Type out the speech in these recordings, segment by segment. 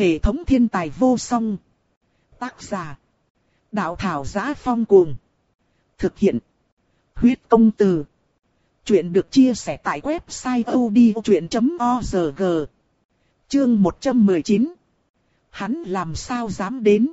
Hệ thống thiên tài vô song. Tác giả. Đạo thảo giá phong cuồng. Thực hiện. Huyết công từ. Chuyện được chia sẻ tại website odchuyện.org. Chương 119. Hắn làm sao dám đến.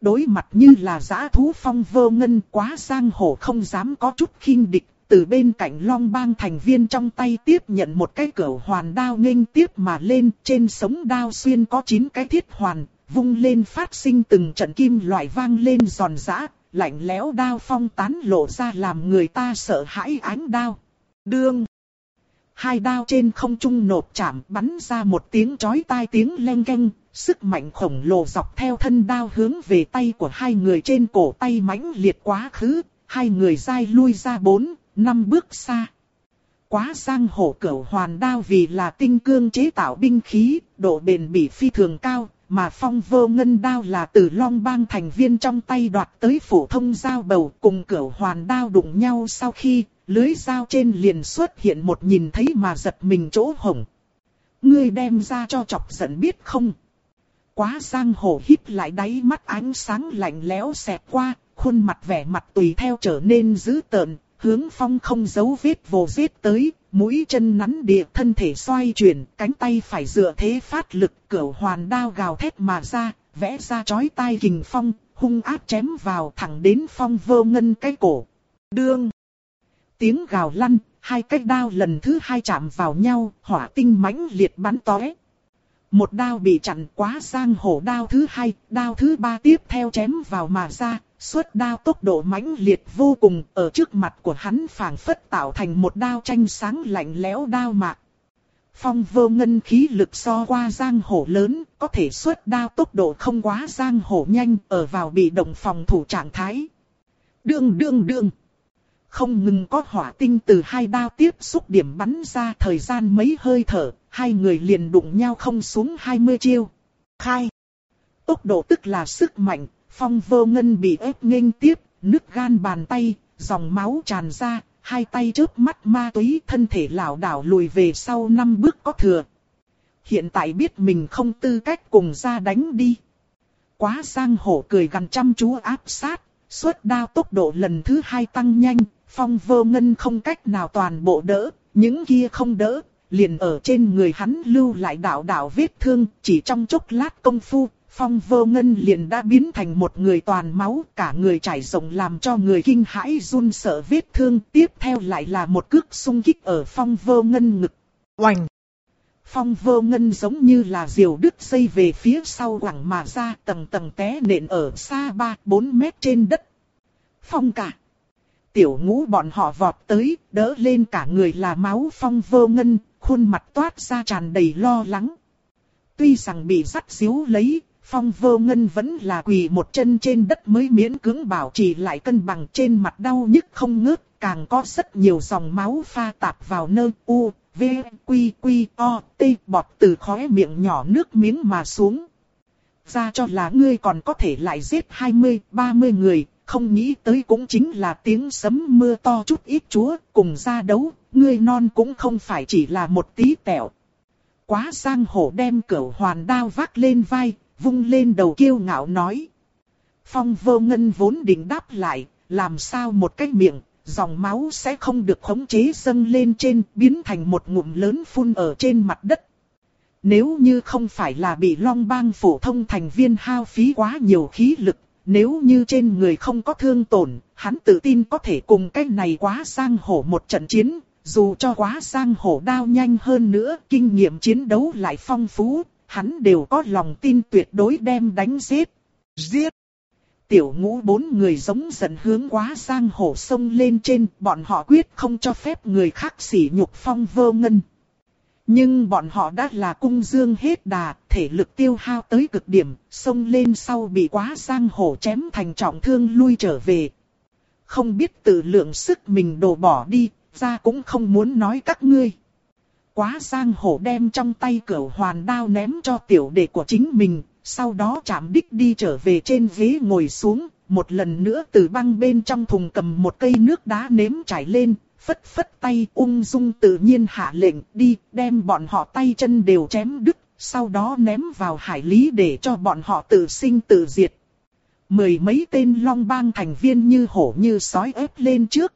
Đối mặt như là giã thú phong vơ ngân quá giang hồ không dám có chút khinh địch. Từ bên cạnh long bang thành viên trong tay tiếp nhận một cái cửa hoàn đao nghênh tiếp mà lên trên sống đao xuyên có 9 cái thiết hoàn, vung lên phát sinh từng trận kim loại vang lên giòn giã, lạnh lẽo đao phong tán lộ ra làm người ta sợ hãi ánh đao. Đương. Hai đao trên không trung nộp chạm bắn ra một tiếng chói tai tiếng len keng, sức mạnh khổng lồ dọc theo thân đao hướng về tay của hai người trên cổ tay mãnh liệt quá khứ, hai người dai lui ra bốn, năm bước xa. Quá giang hổ cửu hoàn đao vì là tinh cương chế tạo binh khí, độ bền bỉ phi thường cao, mà phong vô ngân đao là từ long bang thành viên trong tay đoạt tới phổ thông dao bầu cùng cửu hoàn đao đụng nhau sau khi lưới dao trên liền xuất hiện một nhìn thấy mà giật mình chỗ hổng. Ngươi đem ra cho chọc giận biết không? Quá giang hồ hít lại đáy mắt ánh sáng lạnh lẽo xẹt qua, khuôn mặt vẻ mặt tùy theo trở nên dữ tợn, hướng phong không giấu vết vồ giết tới, mũi chân nắn địa thân thể xoay chuyển, cánh tay phải dựa thế phát lực, cửu hoàn đao gào thét mà ra, vẽ ra chói tai kình phong, hung ác chém vào thẳng đến phong vơ ngân cái cổ. Đương! Tiếng gào lăn, hai cái đao lần thứ hai chạm vào nhau, hỏa tinh mãnh liệt bắn tóe. Một đao bị chặn quá sang hổ đao thứ hai, đao thứ ba tiếp theo chém vào mà ra, xuất đao tốc độ mãnh liệt vô cùng, ở trước mặt của hắn phảng phất tạo thành một đao tranh sáng lạnh lẽo đao mạc. Phong vô ngân khí lực so qua giang hổ lớn, có thể xuất đao tốc độ không quá giang hổ nhanh, ở vào bị động phòng thủ trạng thái. Đương đương đương. Không ngừng có hỏa tinh từ hai đao tiếp xúc điểm bắn ra thời gian mấy hơi thở, hai người liền đụng nhau không xuống 20 chiêu. Khai. Tốc độ tức là sức mạnh, phong vô ngân bị ép nghênh tiếp, nứt gan bàn tay, dòng máu tràn ra, hai tay chớp mắt ma túy thân thể lảo đảo lùi về sau năm bước có thừa. Hiện tại biết mình không tư cách cùng ra đánh đi. Quá sang hổ cười gần chăm chú áp sát, suốt đao tốc độ lần thứ hai tăng nhanh, phong vô ngân không cách nào toàn bộ đỡ, những kia không đỡ, liền ở trên người hắn lưu lại đạo đạo vết thương, chỉ trong chốc lát công phu, phong vô ngân liền đã biến thành một người toàn máu, cả người trải rộng làm cho người kinh hãi run sợ vết thương, tiếp theo lại là một cước xung kích ở phong vô ngân ngực. Oành! Phong vô ngân giống như là diều đứt dây về phía sau quẳng mà ra tầng tầng té nện ở xa 3-4 mét trên đất. Phong cả! Tiểu ngũ bọn họ vọt tới, đỡ lên cả người là máu phong vô ngân, khuôn mặt toát ra tràn đầy lo lắng. Tuy rằng bị dắt xíu lấy, phong vô ngân vẫn là quỳ một chân trên đất mới miễn cưỡng bảo trì lại cân bằng trên mặt đau nhức không ngớt, càng có rất nhiều dòng máu pha tạp vào nơi u, v, quy, quy, o, t, bọt từ khóe miệng nhỏ nước miếng mà xuống. Ra cho là ngươi còn có thể lại giết 20, 30 người, không nghĩ tới cũng chính là tiếng sấm mưa to chút ít chúa, cùng ra đấu, ngươi non cũng không phải chỉ là một tí tẹo. Quá sang hổ đem cửu hoàn đao vác lên vai, vung lên đầu kiêu ngạo nói. Phong vô ngân vốn định đáp lại, làm sao một cái miệng, dòng máu sẽ không được khống chế dâng lên trên, biến thành một ngụm lớn phun ở trên mặt đất. Nếu như không phải là bị long bang phổ thông thành viên hao phí quá nhiều khí lực, nếu như trên người không có thương tổn, hắn tự tin có thể cùng cái này quá sang hổ một trận chiến, dù cho quá sang hổ đao nhanh hơn nữa, kinh nghiệm chiến đấu lại phong phú, hắn đều có lòng tin tuyệt đối đem đánh giết. Giết! Tiểu ngũ bốn người giống dần hướng quá sang hồ sông lên trên, bọn họ quyết không cho phép người khác sỉ nhục phong vơ ngân. Nhưng bọn họ đã là cung dương hết đà, thể lực tiêu hao tới cực điểm, sông lên sau bị quá sang hồ chém thành trọng thương lui trở về. Không biết tự lượng sức mình đổ bỏ đi, ra cũng không muốn nói các ngươi. Quá sang hổ đem trong tay cửa hoàn đao ném cho tiểu đệ của chính mình, sau đó chạm đích đi trở về trên ghế ngồi xuống, một lần nữa từ băng bên trong thùng cầm một cây nước đá nếm chảy lên, phất phất tay ung dung tự nhiên hạ lệnh đi đem bọn họ tay chân đều chém đứt, sau đó ném vào hải lý để cho bọn họ tự sinh tự diệt. Mười mấy tên long bang thành viên như hổ như sói ép lên trước.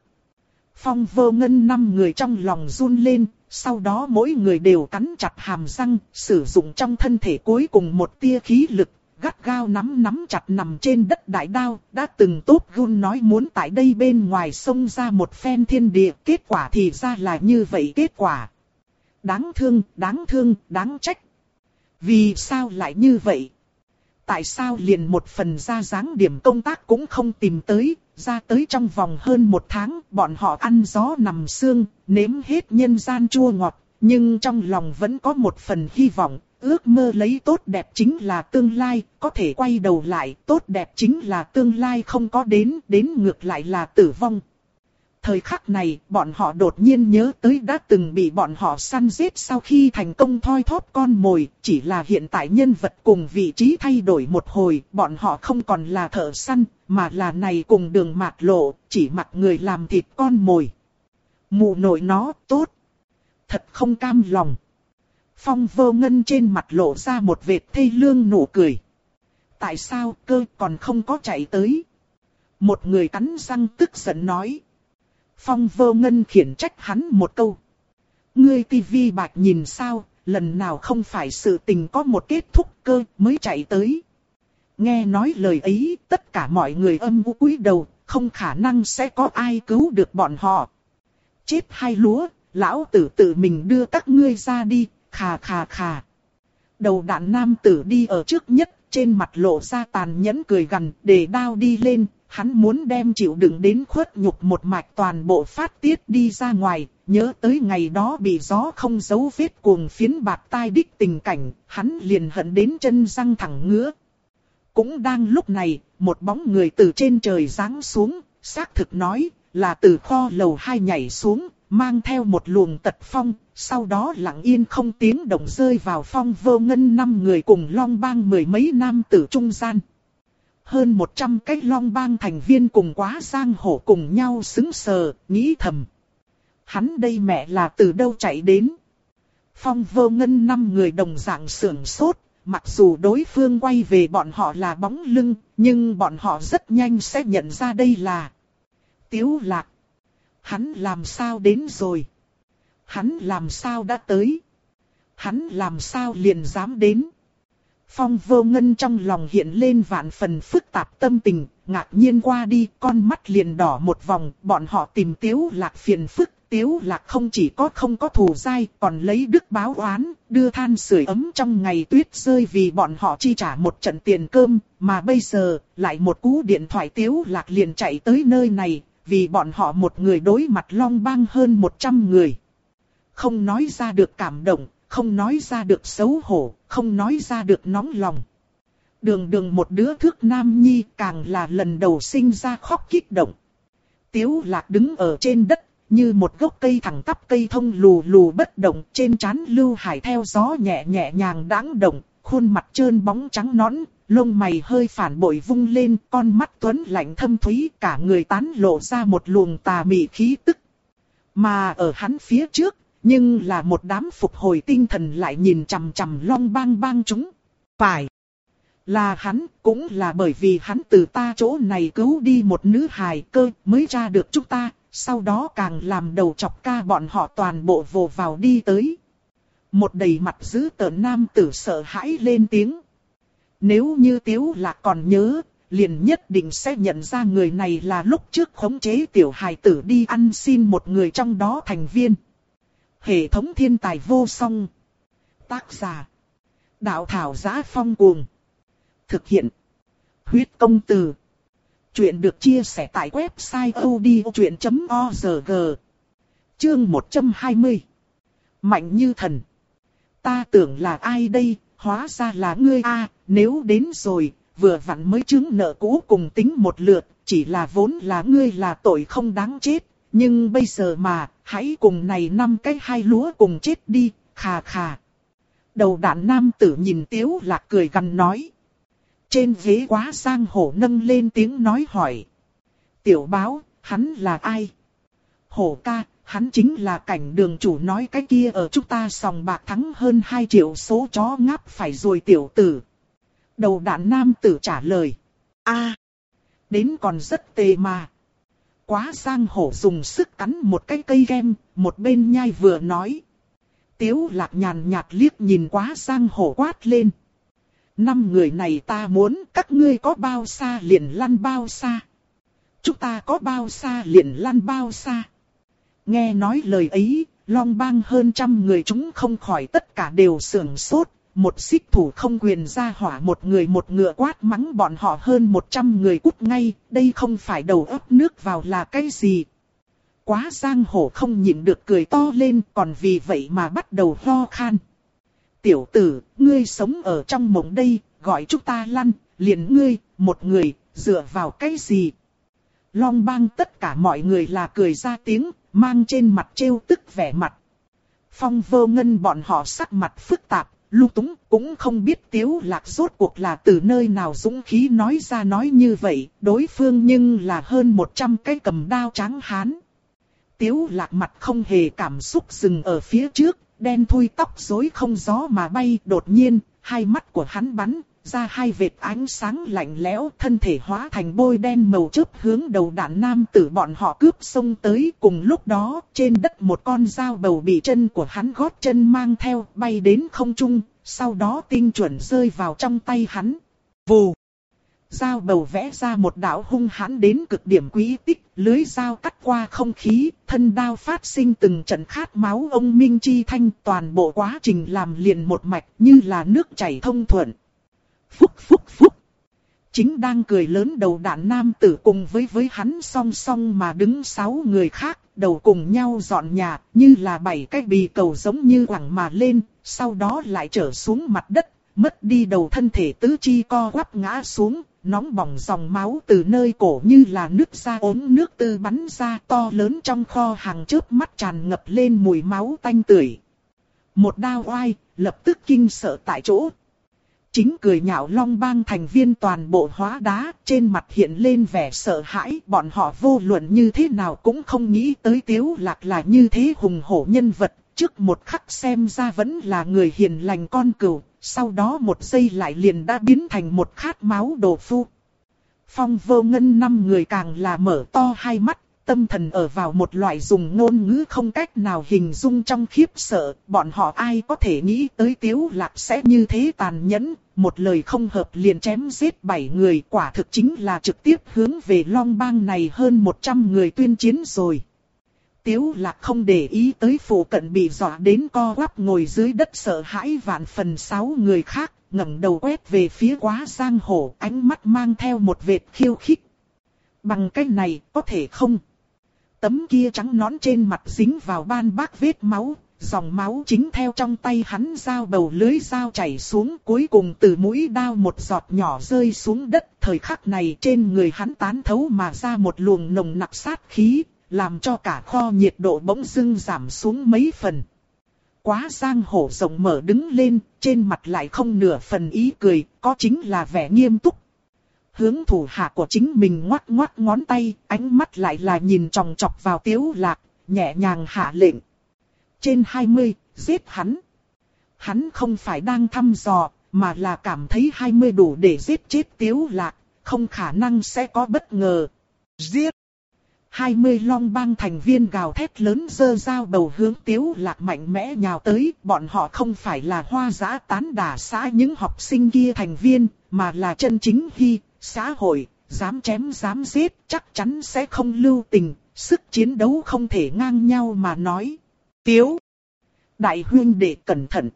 Phong vô ngân năm người trong lòng run lên, sau đó mỗi người đều cắn chặt hàm răng, sử dụng trong thân thể cuối cùng một tia khí lực, gắt gao nắm nắm chặt nằm trên đất đại đao, đã từng tốt gun nói muốn tại đây bên ngoài sông ra một phen thiên địa, kết quả thì ra là như vậy kết quả. Đáng thương, đáng thương, đáng trách. Vì sao lại như vậy? Tại sao liền một phần ra dáng điểm công tác cũng không tìm tới, ra tới trong vòng hơn một tháng, bọn họ ăn gió nằm xương, nếm hết nhân gian chua ngọt, nhưng trong lòng vẫn có một phần hy vọng, ước mơ lấy tốt đẹp chính là tương lai, có thể quay đầu lại, tốt đẹp chính là tương lai không có đến, đến ngược lại là tử vong. Thời khắc này, bọn họ đột nhiên nhớ tới đã từng bị bọn họ săn giết sau khi thành công thoi thóp con mồi, chỉ là hiện tại nhân vật cùng vị trí thay đổi một hồi, bọn họ không còn là thợ săn, mà là này cùng đường mạt lộ, chỉ mặc người làm thịt con mồi. Mụ nội nó, tốt. Thật không cam lòng. Phong vô ngân trên mặt lộ ra một vệt thê lương nụ cười. Tại sao cơ còn không có chạy tới? Một người cắn răng tức giận nói. Phong vô ngân khiển trách hắn một câu. Ngươi tivi bạch nhìn sao, lần nào không phải sự tình có một kết thúc cơ mới chạy tới. Nghe nói lời ấy, tất cả mọi người âm u cúi đầu, không khả năng sẽ có ai cứu được bọn họ. Chết hai lúa, lão tử tự mình đưa các ngươi ra đi, khà khà khà. Đầu đạn nam tử đi ở trước nhất, trên mặt lộ ra tàn nhẫn cười gằn, để đao đi lên, hắn muốn đem chịu đựng đến khuất nhục một mạch toàn bộ phát tiết đi ra ngoài, nhớ tới ngày đó bị gió không giấu vết cuồng phiến bạc tai đích tình cảnh, hắn liền hận đến chân răng thẳng ngứa. Cũng đang lúc này, một bóng người từ trên trời giáng xuống, xác thực nói, là từ kho lầu hai nhảy xuống, mang theo một luồng tật phong, sau đó lặng yên không tiếng động rơi vào phong vô ngân năm người cùng long bang mười mấy nam tử trung gian. Hơn một trăm cái long bang thành viên cùng quá giang hổ cùng nhau xứng sờ, nghĩ thầm. Hắn đây mẹ là từ đâu chạy đến? Phong vô ngân năm người đồng dạng sưởng sốt, mặc dù đối phương quay về bọn họ là bóng lưng, nhưng bọn họ rất nhanh sẽ nhận ra đây là Tiếu Lạc. Hắn làm sao đến rồi? Hắn làm sao đã tới? Hắn làm sao liền dám đến? Phong vô ngân trong lòng hiện lên vạn phần phức tạp tâm tình, ngạc nhiên qua đi, con mắt liền đỏ một vòng, bọn họ tìm tiếu lạc phiền phức, tiếu lạc không chỉ có không có thù dai, còn lấy đức báo oán, đưa than sưởi ấm trong ngày tuyết rơi vì bọn họ chi trả một trận tiền cơm, mà bây giờ, lại một cú điện thoại tiếu lạc liền chạy tới nơi này, vì bọn họ một người đối mặt long bang hơn 100 người. Không nói ra được cảm động, không nói ra được xấu hổ, không nói ra được nóng lòng. Đường đường một đứa thước nam nhi càng là lần đầu sinh ra khóc kích động. Tiếu lạc đứng ở trên đất, như một gốc cây thẳng tắp cây thông lù lù bất động trên trán lưu hải theo gió nhẹ nhẹ nhàng đáng động, khuôn mặt trơn bóng trắng nõn, lông mày hơi phản bội vung lên, con mắt tuấn lạnh thâm thúy, cả người tán lộ ra một luồng tà mị khí tức. Mà ở hắn phía trước, nhưng là một đám phục hồi tinh thần lại nhìn chằm chằm long bang bang chúng. Phải. Là hắn, cũng là bởi vì hắn từ ta chỗ này cứu đi một nữ hài cơ mới ra được chúng ta, sau đó càng làm đầu chọc ca bọn họ toàn bộ vồ vào đi tới. Một đầy mặt giữ tờ nam tử sợ hãi lên tiếng. Nếu như Tiếu là còn nhớ, liền nhất định sẽ nhận ra người này là lúc trước khống chế tiểu hài tử đi ăn xin một người trong đó thành viên. Hệ thống thiên tài vô song. Tác giả. Đạo thảo giá phong cuồng. Thực hiện. Huyết công từ. Chuyện được chia sẻ tại website odchuyện.org. Chương 120. Mạnh như thần. Ta tưởng là ai đây, hóa ra là ngươi a nếu đến rồi, vừa vặn mới chứng nợ cũ cùng tính một lượt, chỉ là vốn là ngươi là tội không đáng chết, nhưng bây giờ mà, hãy cùng này năm cái hai lúa cùng chết đi, khà khà. Đầu đạn nam tử nhìn tiếu lạc cười gần nói. Trên ghế quá sang hổ nâng lên tiếng nói hỏi. Tiểu báo, hắn là ai? Hổ ca, hắn chính là cảnh đường chủ nói cái kia ở chúng ta sòng bạc thắng hơn 2 triệu số chó ngáp phải rồi tiểu tử. Đầu đạn nam tử trả lời. a đến còn rất tê mà. Quá giang hổ dùng sức cắn một cái cây kem, một bên nhai vừa nói. Tiếu lạc nhàn nhạt liếc nhìn quá giang hổ quát lên. Năm người này ta muốn các ngươi có bao xa liền lăn bao xa. Chúng ta có bao xa liền lăn bao xa. Nghe nói lời ấy, long bang hơn trăm người chúng không khỏi tất cả đều sưởng sốt. Một xích thủ không quyền ra hỏa một người một ngựa quát mắng bọn họ hơn một trăm người cút ngay, đây không phải đầu ấp nước vào là cái gì. Quá giang hổ không nhịn được cười to lên còn vì vậy mà bắt đầu ho khan. Tiểu tử, ngươi sống ở trong mộng đây, gọi chúng ta lăn, liền ngươi, một người, dựa vào cái gì? Long bang tất cả mọi người là cười ra tiếng, mang trên mặt trêu tức vẻ mặt. Phong vô ngân bọn họ sắc mặt phức tạp, Lưu túng cũng không biết tiếu lạc rốt cuộc là từ nơi nào dũng khí nói ra nói như vậy, đối phương nhưng là hơn 100 cái cầm đao trắng hán. Tiếu lạc mặt không hề cảm xúc dừng ở phía trước, đen thui tóc rối không gió mà bay đột nhiên, hai mắt của hắn bắn, ra hai vệt ánh sáng lạnh lẽo, thân thể hóa thành bôi đen màu chớp hướng đầu đạn nam tử bọn họ cướp sông tới. Cùng lúc đó, trên đất một con dao bầu bị chân của hắn gót chân mang theo, bay đến không trung, sau đó tinh chuẩn rơi vào trong tay hắn. Vù! Dao bầu vẽ ra một đạo hung hãn đến cực điểm quý tích, lưới dao cắt qua không khí, thân đao phát sinh từng trận khát máu ông Minh Chi Thanh toàn bộ quá trình làm liền một mạch như là nước chảy thông thuận. Phúc phúc phúc. Chính đang cười lớn đầu đạn nam tử cùng với với hắn song song mà đứng sáu người khác, đầu cùng nhau dọn nhà, như là bảy cái bì cầu giống như quẳng mà lên, sau đó lại trở xuống mặt đất, mất đi đầu thân thể tứ chi co quắp ngã xuống, nóng bỏng dòng máu từ nơi cổ như là nước ra ốm nước tư bắn ra to lớn trong kho hàng chớp mắt tràn ngập lên mùi máu tanh tưởi. Một đao oai, lập tức kinh sợ tại chỗ, Chính cười nhạo long bang thành viên toàn bộ hóa đá, trên mặt hiện lên vẻ sợ hãi, bọn họ vô luận như thế nào cũng không nghĩ tới tiếu lạc là như thế hùng hổ nhân vật, trước một khắc xem ra vẫn là người hiền lành con cừu, sau đó một giây lại liền đã biến thành một khát máu đồ phu. Phong vô ngân năm người càng là mở to hai mắt, tâm thần ở vào một loại dùng ngôn ngữ không cách nào hình dung trong khiếp sợ, bọn họ ai có thể nghĩ tới tiếu lạc sẽ như thế tàn nhẫn, một lời không hợp liền chém giết bảy người quả thực chính là trực tiếp hướng về long bang này hơn 100 người tuyên chiến rồi. Tiếu lạc không để ý tới phụ cận bị dọa đến co quắp ngồi dưới đất sợ hãi vạn phần sáu người khác, ngẩng đầu quét về phía quá giang hồ, ánh mắt mang theo một vệt khiêu khích. Bằng cách này, có thể không? Tấm kia trắng nón trên mặt dính vào ban bác vết máu, dòng máu chính theo trong tay hắn dao bầu lưới dao chảy xuống cuối cùng từ mũi đao một giọt nhỏ rơi xuống đất. Thời khắc này trên người hắn tán thấu mà ra một luồng nồng nặc sát khí, làm cho cả kho nhiệt độ bỗng dưng giảm xuống mấy phần. Quá giang hổ rộng mở đứng lên, trên mặt lại không nửa phần ý cười, có chính là vẻ nghiêm túc hướng thủ hạ của chính mình ngoắt ngoắt ngón tay, ánh mắt lại là nhìn tròng trọc vào tiếu lạc, nhẹ nhàng hạ lệnh. Trên 20, giết hắn. Hắn không phải đang thăm dò, mà là cảm thấy 20 đủ để giết chết tiếu lạc, không khả năng sẽ có bất ngờ. Giết! 20 long bang thành viên gào thét lớn dơ dao đầu hướng tiếu lạc mạnh mẽ nhào tới, bọn họ không phải là hoa giã tán đả xã những học sinh kia thành viên, mà là chân chính hy, xã hội, dám chém dám giết, chắc chắn sẽ không lưu tình, sức chiến đấu không thể ngang nhau mà nói. Tiếu! Đại huyên đệ cẩn thận!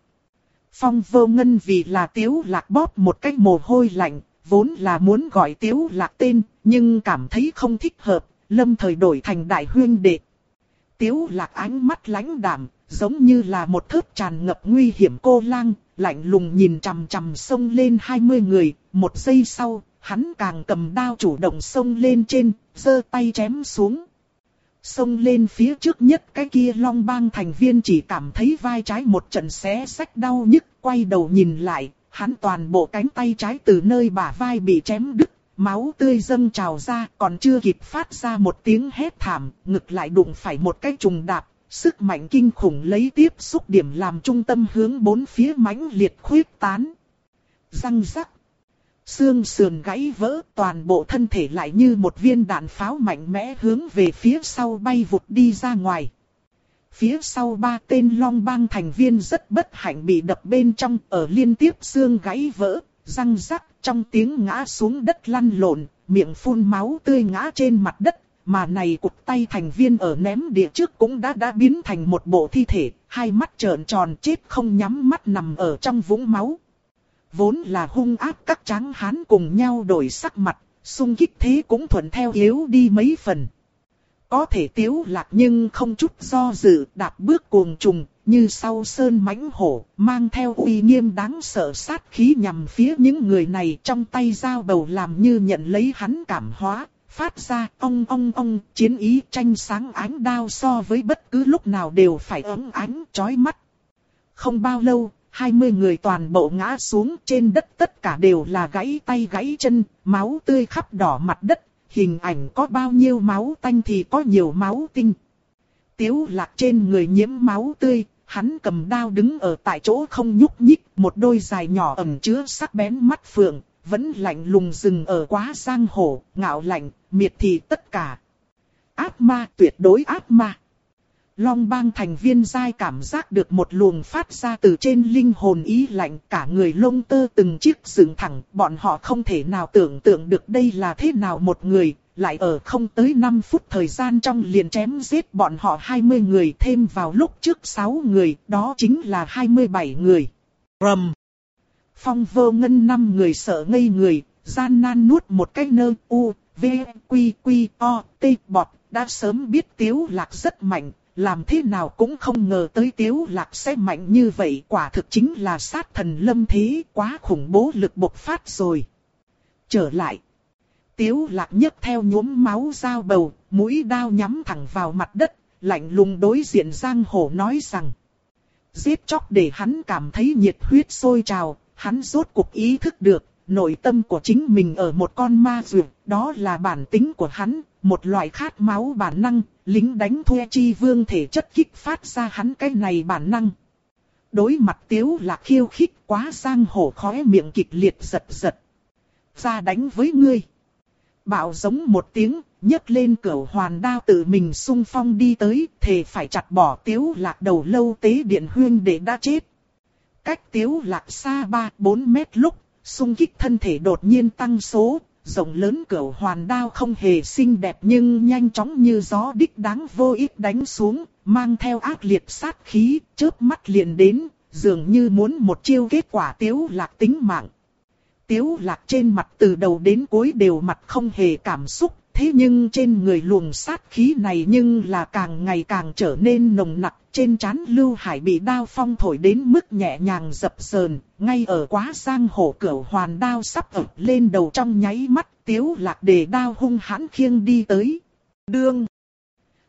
Phong vô ngân vì là tiếu lạc bóp một cách mồ hôi lạnh, vốn là muốn gọi tiếu lạc tên, nhưng cảm thấy không thích hợp, lâm thời đổi thành đại huyên đệ. Tiếu lạc ánh mắt lãnh đạm, giống như là một thớp tràn ngập nguy hiểm cô lang, lạnh lùng nhìn chằm chằm sông lên 20 người, một giây sau, hắn càng cầm đao chủ động xông lên trên, giơ tay chém xuống. Xông lên phía trước nhất cái kia long bang thành viên chỉ cảm thấy vai trái một trận xé sách đau nhức, quay đầu nhìn lại, hắn toàn bộ cánh tay trái từ nơi bả vai bị chém đứt, máu tươi dâng trào ra, còn chưa kịp phát ra một tiếng hét thảm, ngực lại đụng phải một cái trùng đạp, sức mạnh kinh khủng lấy tiếp xúc điểm làm trung tâm hướng bốn phía mãnh liệt khuyết tán. Răng rắc. Xương sườn gãy vỡ toàn bộ thân thể lại như một viên đạn pháo mạnh mẽ hướng về phía sau bay vụt đi ra ngoài. Phía sau ba tên long bang thành viên rất bất hạnh bị đập bên trong ở liên tiếp xương gãy vỡ, răng rắc trong tiếng ngã xuống đất lăn lộn, miệng phun máu tươi ngã trên mặt đất, mà này cục tay thành viên ở ném địa trước cũng đã đã biến thành một bộ thi thể, hai mắt trợn tròn chết không nhắm mắt nằm ở trong vũng máu. Vốn là hung ác các tráng hán cùng nhau đổi sắc mặt, xung kích thế cũng thuận theo yếu đi mấy phần. Có thể tiếu lạc nhưng không chút do dự đạp bước cuồng trùng, như sau sơn mãnh hổ, mang theo uy nghiêm đáng sợ sát khí nhằm phía những người này trong tay dao bầu làm như nhận lấy hắn cảm hóa, phát ra ong ong ong, chiến ý tranh sáng ánh đao so với bất cứ lúc nào đều phải ấm ánh chói mắt. Không bao lâu, 20 người toàn bộ ngã xuống trên đất tất cả đều là gãy tay gãy chân, máu tươi khắp đỏ mặt đất, hình ảnh có bao nhiêu máu tanh thì có nhiều máu tinh. Tiếu lạc trên người nhiễm máu tươi, hắn cầm đao đứng ở tại chỗ không nhúc nhích, một đôi dài nhỏ ẩm chứa sắc bén mắt phượng, vẫn lạnh lùng dừng ở quá giang hồ, ngạo lạnh, miệt thị tất cả. Ác ma tuyệt đối ác ma. Long bang thành viên dai cảm giác được một luồng phát ra từ trên linh hồn ý lạnh cả người lông tơ từng chiếc dựng thẳng. Bọn họ không thể nào tưởng tượng được đây là thế nào một người, lại ở không tới 5 phút thời gian trong liền chém giết bọn họ 20 người thêm vào lúc trước 6 người, đó chính là 27 người. Rầm! Phong vô ngân năm người sợ ngây người, gian nan nuốt một cái nơ u, v, quy, quy, o, t, bọt, đã sớm biết tiếu lạc rất mạnh, làm thế nào cũng không ngờ tới tiếu lạc sẽ mạnh như vậy quả thực chính là sát thần lâm thế quá khủng bố lực bộc phát rồi. Trở lại. Tiếu lạc nhấc theo nhuốm máu dao bầu, mũi đao nhắm thẳng vào mặt đất, lạnh lùng đối diện giang hồ nói rằng. Giết chóc để hắn cảm thấy nhiệt huyết sôi trào, hắn rốt cuộc ý thức được, nội tâm của chính mình ở một con ma dược, đó là bản tính của hắn, một loại khát máu bản năng, lính đánh thuê chi vương thể chất kích phát ra hắn cái này bản năng. Đối mặt tiếu là khiêu khích quá sang hổ khóe miệng kịch liệt giật giật. Ra đánh với ngươi. Bạo giống một tiếng, nhấc lên cửa hoàn đao tự mình sung phong đi tới, thề phải chặt bỏ tiếu lạc đầu lâu tế điện huyên để đã chết. Cách tiếu lạc xa 3-4 mét lúc, sung kích thân thể đột nhiên tăng số, rộng lớn cửa hoàn đao không hề xinh đẹp nhưng nhanh chóng như gió đích đáng vô ích đánh xuống, mang theo ác liệt sát khí, chớp mắt liền đến, dường như muốn một chiêu kết quả tiếu lạc tính mạng. Tiếu lạc trên mặt từ đầu đến cuối đều mặt không hề cảm xúc, thế nhưng trên người luồng sát khí này nhưng là càng ngày càng trở nên nồng nặc, trên trán Lưu Hải bị đao phong thổi đến mức nhẹ nhàng dập sờn, ngay ở quá giang hổ cửu hoàn đao sắp ập lên đầu trong nháy mắt, tiếu lạc để đao hung hãn khiêng đi tới. Đương!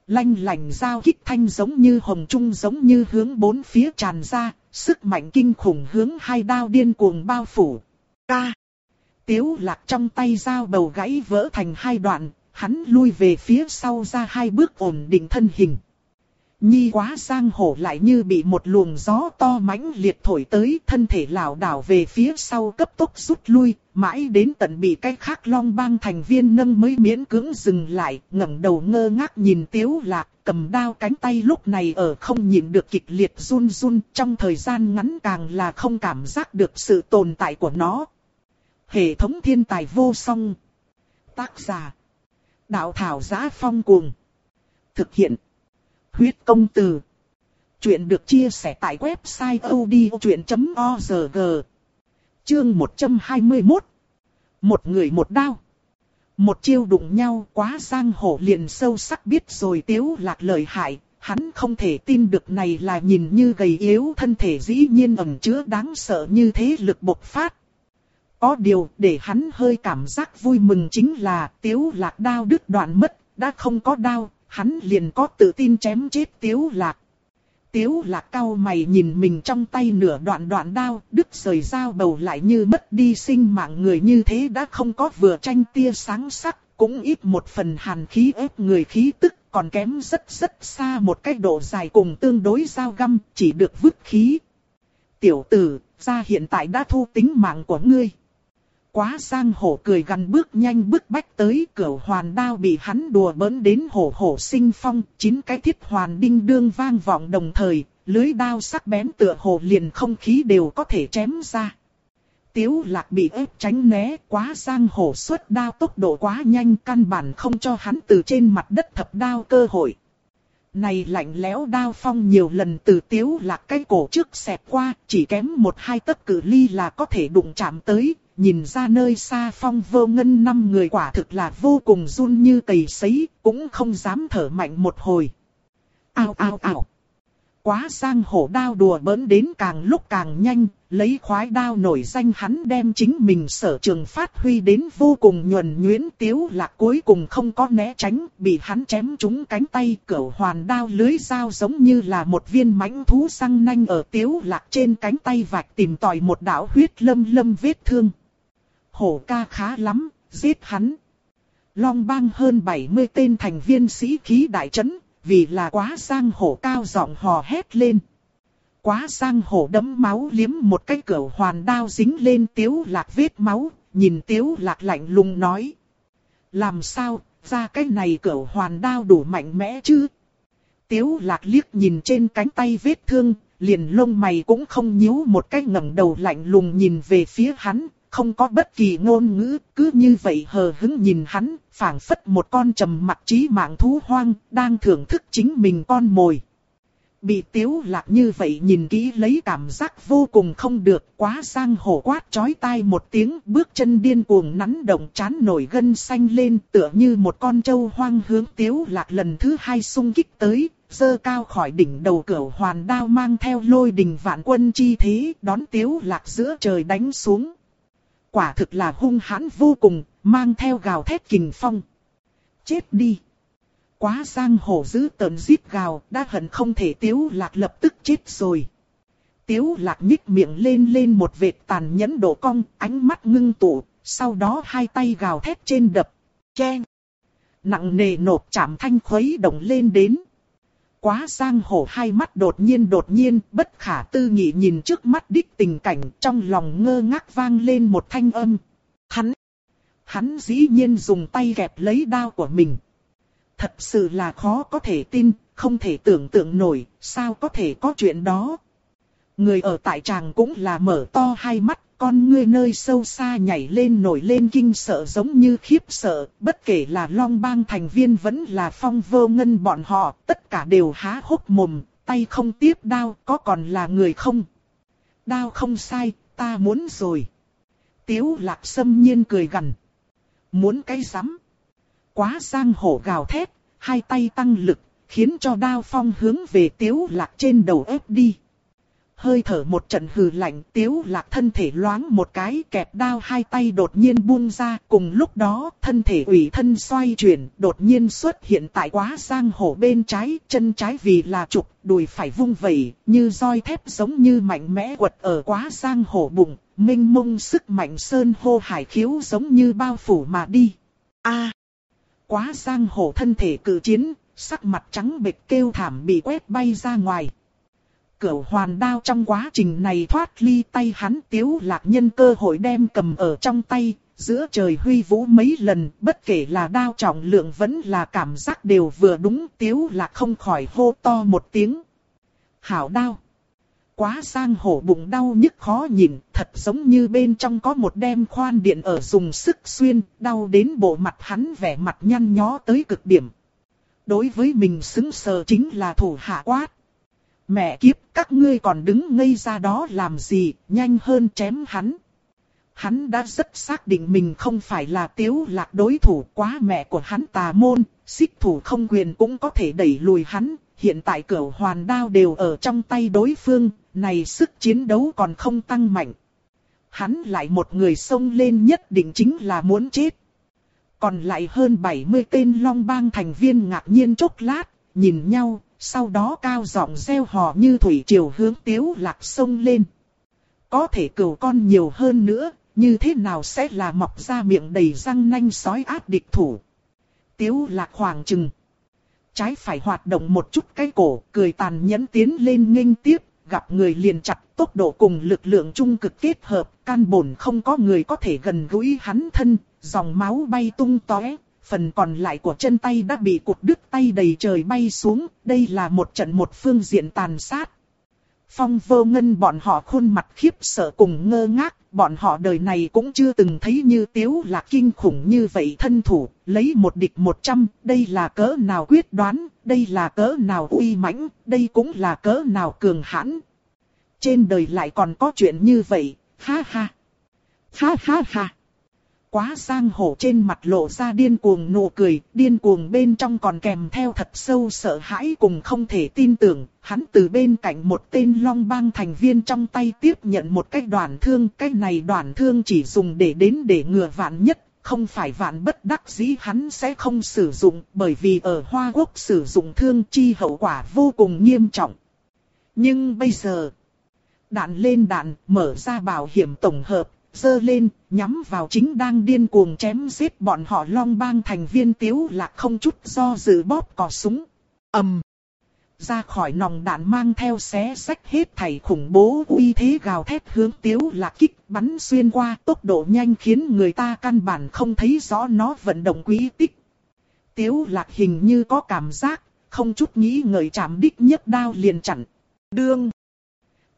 Lanh lành dao kích thanh giống như hồng trung giống như hướng bốn phía tràn ra, sức mạnh kinh khủng hướng hai đao điên cuồng bao phủ. Ca! Tiếu lạc trong tay dao bầu gãy vỡ thành hai đoạn, hắn lui về phía sau ra hai bước ổn định thân hình. Nhi quá giang hổ lại như bị một luồng gió to mãnh liệt thổi tới thân thể lảo đảo về phía sau cấp tốc rút lui, mãi đến tận bị cái khác long bang thành viên nâng mới miễn cưỡng dừng lại, ngẩng đầu ngơ ngác nhìn tiếu lạc, cầm đao cánh tay lúc này ở không nhìn được kịch liệt run run trong thời gian ngắn càng là không cảm giác được sự tồn tại của nó. Hệ thống thiên tài vô song. Tác giả. Đạo thảo giá phong cuồng. Thực hiện. Huyết công từ. Chuyện được chia sẻ tại website odchuyện.org. Chương 121. Một người một đao. Một chiêu đụng nhau quá giang hổ liền sâu sắc biết rồi tiếu lạc lời hại. Hắn không thể tin được này là nhìn như gầy yếu thân thể dĩ nhiên ẩn chứa đáng sợ như thế lực bộc phát. Có điều để hắn hơi cảm giác vui mừng chính là tiếu lạc đao đứt đoạn mất, đã không có đao, hắn liền có tự tin chém chết tiếu lạc. Tiếu lạc cao mày nhìn mình trong tay nửa đoạn đoạn đao, đứt rời dao bầu lại như mất đi sinh mạng người như thế đã không có vừa tranh tia sáng sắc, cũng ít một phần hàn khí ép người khí tức, còn kém rất rất xa một cái độ dài cùng tương đối dao găm, chỉ được vứt khí. Tiểu tử, ra hiện tại đã thu tính mạng của ngươi. Quá sang hổ cười gần bước nhanh bước bách tới cửa hoàn đao bị hắn đùa bỡn đến hổ hổ sinh phong, chín cái thiết hoàn đinh đương vang vọng đồng thời, lưới đao sắc bén tựa hồ liền không khí đều có thể chém ra. Tiếu lạc bị ép tránh né quá sang hổ xuất đao tốc độ quá nhanh căn bản không cho hắn từ trên mặt đất thập đao cơ hội. Này lạnh lẽo đao phong nhiều lần từ tiếu lạc cái cổ trước xẹp qua, chỉ kém một hai tấc cử ly là có thể đụng chạm tới, nhìn ra nơi xa phong vô ngân năm người quả thực là vô cùng run như cầy sấy, cũng không dám thở mạnh một hồi. Ao ao ao. Quá sang hổ đao đùa bỡn đến càng lúc càng nhanh, lấy khoái đao nổi danh hắn đem chính mình sở trường phát huy đến vô cùng nhuần nhuyễn tiếu là cuối cùng không có né tránh, bị hắn chém trúng cánh tay cẩu hoàn đao lưới dao giống như là một viên mãnh thú răng nanh ở tiếu lạc trên cánh tay vạch tìm tòi một đạo huyết lâm lâm vết thương. Hổ ca khá lắm, giết hắn. Long bang hơn 70 tên thành viên sĩ khí đại trấn, vì là quá sang hổ cao giọng hò hét lên. Quá sang hổ đấm máu liếm một cái cửa hoàn đao dính lên tiếu lạc vết máu, nhìn tiếu lạc lạnh lùng nói. Làm sao, ra cái này cửa hoàn đao đủ mạnh mẽ chứ? Tiếu lạc liếc nhìn trên cánh tay vết thương, liền lông mày cũng không nhíu một cái ngẩng đầu lạnh lùng nhìn về phía hắn, không có bất kỳ ngôn ngữ, cứ như vậy hờ hững nhìn hắn, phảng phất một con trầm mặc trí mạng thú hoang, đang thưởng thức chính mình con mồi. Bị tiếu lạc như vậy nhìn kỹ lấy cảm giác vô cùng không được, quá sang hổ quát chói tai một tiếng, bước chân điên cuồng nắn động chán nổi gân xanh lên tựa như một con trâu hoang hướng tiếu lạc lần thứ hai xung kích tới, dơ cao khỏi đỉnh đầu cửa hoàn đao mang theo lôi đình vạn quân chi thế, đón tiếu lạc giữa trời đánh xuống quả thực là hung hãn vô cùng, mang theo gào thét kình phong. Chết đi! Quá giang hồ dữ tợn giết gào, đã hận không thể tiếu lạc lập tức chết rồi. Tiếu lạc nhích miệng lên lên một vệt tàn nhẫn độ cong, ánh mắt ngưng tụ, sau đó hai tay gào thét trên đập, chen. Nặng nề nộp chạm thanh khuấy động lên đến. Quá giang hồ hai mắt đột nhiên đột nhiên, bất khả tư nghị nhìn trước mắt đích tình cảnh, trong lòng ngơ ngác vang lên một thanh âm. Hắn, hắn dĩ nhiên dùng tay kẹp lấy đao của mình. Thật sự là khó có thể tin, không thể tưởng tượng nổi, sao có thể có chuyện đó. Người ở tại tràng cũng là mở to hai mắt, con ngươi nơi sâu xa nhảy lên nổi lên kinh sợ giống như khiếp sợ, bất kể là long bang thành viên vẫn là phong vô ngân bọn họ, tất cả đều há hốc mồm, tay không tiếp đao, có còn là người không? Đao không sai, ta muốn rồi. Tiếu lạc sâm nhiên cười gằn. Muốn cái rắm Quá sang hổ gào thét, hai tay tăng lực, khiến cho đao phong hướng về tiếu lạc trên đầu ép đi hơi thở một trận hừ lạnh, tiếu lạc thân thể loáng một cái, kẹp đao hai tay đột nhiên buông ra, cùng lúc đó, thân thể ủy thân xoay chuyển, đột nhiên xuất hiện tại quá sang hổ bên trái, chân trái vì là trục, đùi phải vung vẩy, như roi thép giống như mạnh mẽ quật ở quá sang hổ bụng minh mông sức mạnh sơn hô hải khiếu giống như bao phủ mà đi. A! Quá sang hổ thân thể cử chiến, sắc mặt trắng bệch kêu thảm bị quét bay ra ngoài cửu hoàn đao trong quá trình này thoát ly tay hắn tiếu lạc nhân cơ hội đem cầm ở trong tay, giữa trời huy vũ mấy lần, bất kể là đao trọng lượng vẫn là cảm giác đều vừa đúng tiếu lạc không khỏi hô to một tiếng. Hảo đao! Quá sang hổ bụng đau nhức khó nhìn, thật giống như bên trong có một đem khoan điện ở dùng sức xuyên, đau đến bộ mặt hắn vẻ mặt nhăn nhó tới cực điểm. Đối với mình xứng sờ chính là thủ hạ quát. Mẹ kiếp, các ngươi còn đứng ngây ra đó làm gì, nhanh hơn chém hắn. Hắn đã rất xác định mình không phải là tiếu lạc đối thủ quá mẹ của hắn tà môn, xích thủ không quyền cũng có thể đẩy lùi hắn, hiện tại cửa hoàn đao đều ở trong tay đối phương, này sức chiến đấu còn không tăng mạnh. Hắn lại một người xông lên nhất định chính là muốn chết. Còn lại hơn 70 tên long bang thành viên ngạc nhiên chốc lát, nhìn nhau, sau đó cao giọng reo hò như thủy triều hướng tiếu lạc sông lên. Có thể cừu con nhiều hơn nữa, như thế nào sẽ là mọc ra miệng đầy răng nanh sói ác địch thủ. Tiếu lạc khoảng chừng. Trái phải hoạt động một chút cái cổ, cười tàn nhẫn tiến lên nghênh tiếp, gặp người liền chặt tốc độ cùng lực lượng trung cực kết hợp, căn bổn không có người có thể gần gũi hắn thân, dòng máu bay tung tóe, phần còn lại của chân tay đã bị cụt đứt tay đầy trời bay xuống, đây là một trận một phương diện tàn sát. Phong vô ngân bọn họ khuôn mặt khiếp sợ cùng ngơ ngác, bọn họ đời này cũng chưa từng thấy như tiếu là kinh khủng như vậy thân thủ, lấy một địch một trăm, đây là cỡ nào quyết đoán, đây là cỡ nào uy mãnh, đây cũng là cỡ nào cường hãn. Trên đời lại còn có chuyện như vậy, ha ha, ha ha ha. Quá sang hổ trên mặt lộ ra điên cuồng nụ cười, điên cuồng bên trong còn kèm theo thật sâu sợ hãi cùng không thể tin tưởng. Hắn từ bên cạnh một tên long bang thành viên trong tay tiếp nhận một cái đoàn thương. Cái này đoàn thương chỉ dùng để đến để ngừa vạn nhất, không phải vạn bất đắc dĩ hắn sẽ không sử dụng. Bởi vì ở Hoa Quốc sử dụng thương chi hậu quả vô cùng nghiêm trọng. Nhưng bây giờ, đạn lên đạn, mở ra bảo hiểm tổng hợp, dơ lên, nhắm vào chính đang điên cuồng chém giết bọn họ long bang thành viên tiếu lạc không chút do dự bóp cò súng. ầm Ra khỏi nòng đạn mang theo xé sách hết thảy khủng bố uy thế gào thét hướng tiếu lạc kích bắn xuyên qua tốc độ nhanh khiến người ta căn bản không thấy rõ nó vận động quý tích. Tiếu lạc hình như có cảm giác, không chút nghĩ ngợi chạm đích nhất đao liền chặn. Đương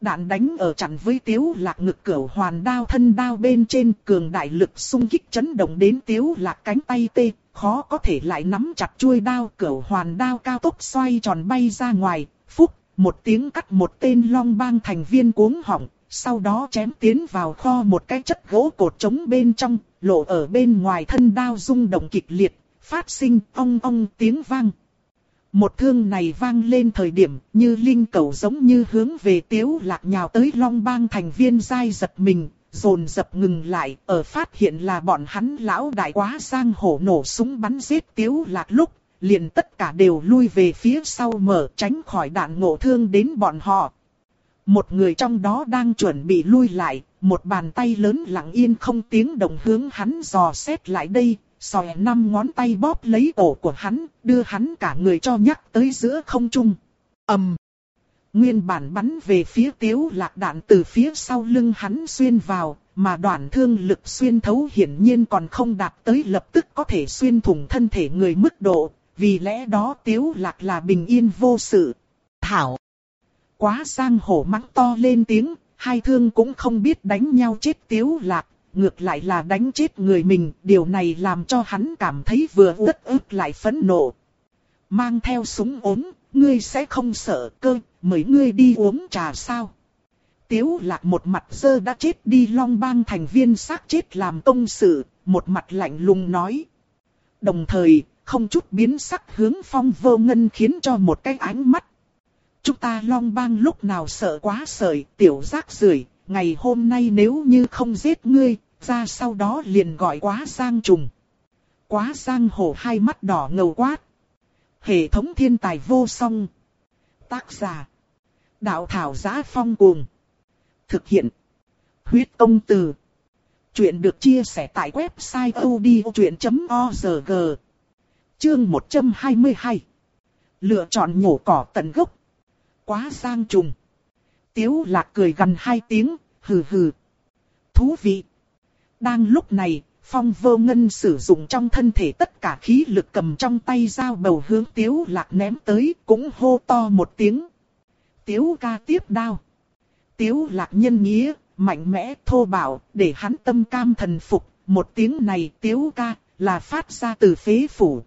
đạn đánh ở chặn với tiếu lạc ngực cửu hoàn đao thân đao bên trên cường đại lực xung kích chấn động đến tiếu lạc cánh tay tê, khó có thể lại nắm chặt chuôi đao cửu hoàn đao cao tốc xoay tròn bay ra ngoài, phúc, một tiếng cắt một tên long bang thành viên cuống họng, sau đó chém tiến vào kho một cái chất gỗ cột trống bên trong, lộ ở bên ngoài thân đao rung động kịch liệt, phát sinh ong ong tiếng vang. Một thương này vang lên thời điểm như linh cầu giống như hướng về tiếu lạc nhào tới long bang thành viên dai giật mình, dồn dập ngừng lại, ở phát hiện là bọn hắn lão đại quá sang hổ nổ súng bắn giết tiếu lạc lúc, liền tất cả đều lui về phía sau mở tránh khỏi đạn ngộ thương đến bọn họ. Một người trong đó đang chuẩn bị lui lại, một bàn tay lớn lặng yên không tiếng động hướng hắn dò xét lại đây, sòe năm ngón tay bóp lấy cổ của hắn, đưa hắn cả người cho nhắc tới giữa không trung. ầm, Nguyên bản bắn về phía tiếu lạc đạn từ phía sau lưng hắn xuyên vào, mà đoạn thương lực xuyên thấu hiển nhiên còn không đạt tới lập tức có thể xuyên thủng thân thể người mức độ, vì lẽ đó tiếu lạc là bình yên vô sự. Thảo! Quá sang hổ mắng to lên tiếng, hai thương cũng không biết đánh nhau chết tiếu lạc, ngược lại là đánh chết người mình, điều này làm cho hắn cảm thấy vừa uất ức lại phẫn nộ. Mang theo súng ốm, ngươi sẽ không sợ cơ, mấy ngươi đi uống trà sao? Tiếu lạc một mặt dơ đã chết đi long bang thành viên xác chết làm công sự, một mặt lạnh lùng nói. Đồng thời, không chút biến sắc hướng phong vô ngân khiến cho một cái ánh mắt. Chúng ta long bang lúc nào sợ quá sợi, tiểu giác rưởi ngày hôm nay nếu như không giết ngươi, ra sau đó liền gọi quá sang trùng. Quá sang hổ hai mắt đỏ ngầu quát. Hệ thống thiên tài vô song. Tác giả. Đạo thảo giá phong cuồng. Thực hiện. Huyết công từ. Chuyện được chia sẻ tại website odchuyện.org. Chương 122. Lựa chọn nhổ cỏ tận gốc. Quá sang trùng. Tiếu lạc cười gần hai tiếng, hừ hừ. Thú vị. Đang lúc này, phong vô ngân sử dụng trong thân thể tất cả khí lực cầm trong tay dao bầu hướng tiếu lạc ném tới, cũng hô to một tiếng. Tiếu ca tiếp đao. Tiếu lạc nhân nghĩa, mạnh mẽ, thô bạo, để hắn tâm cam thần phục. Một tiếng này tiếu ca, là phát ra từ phế phủ.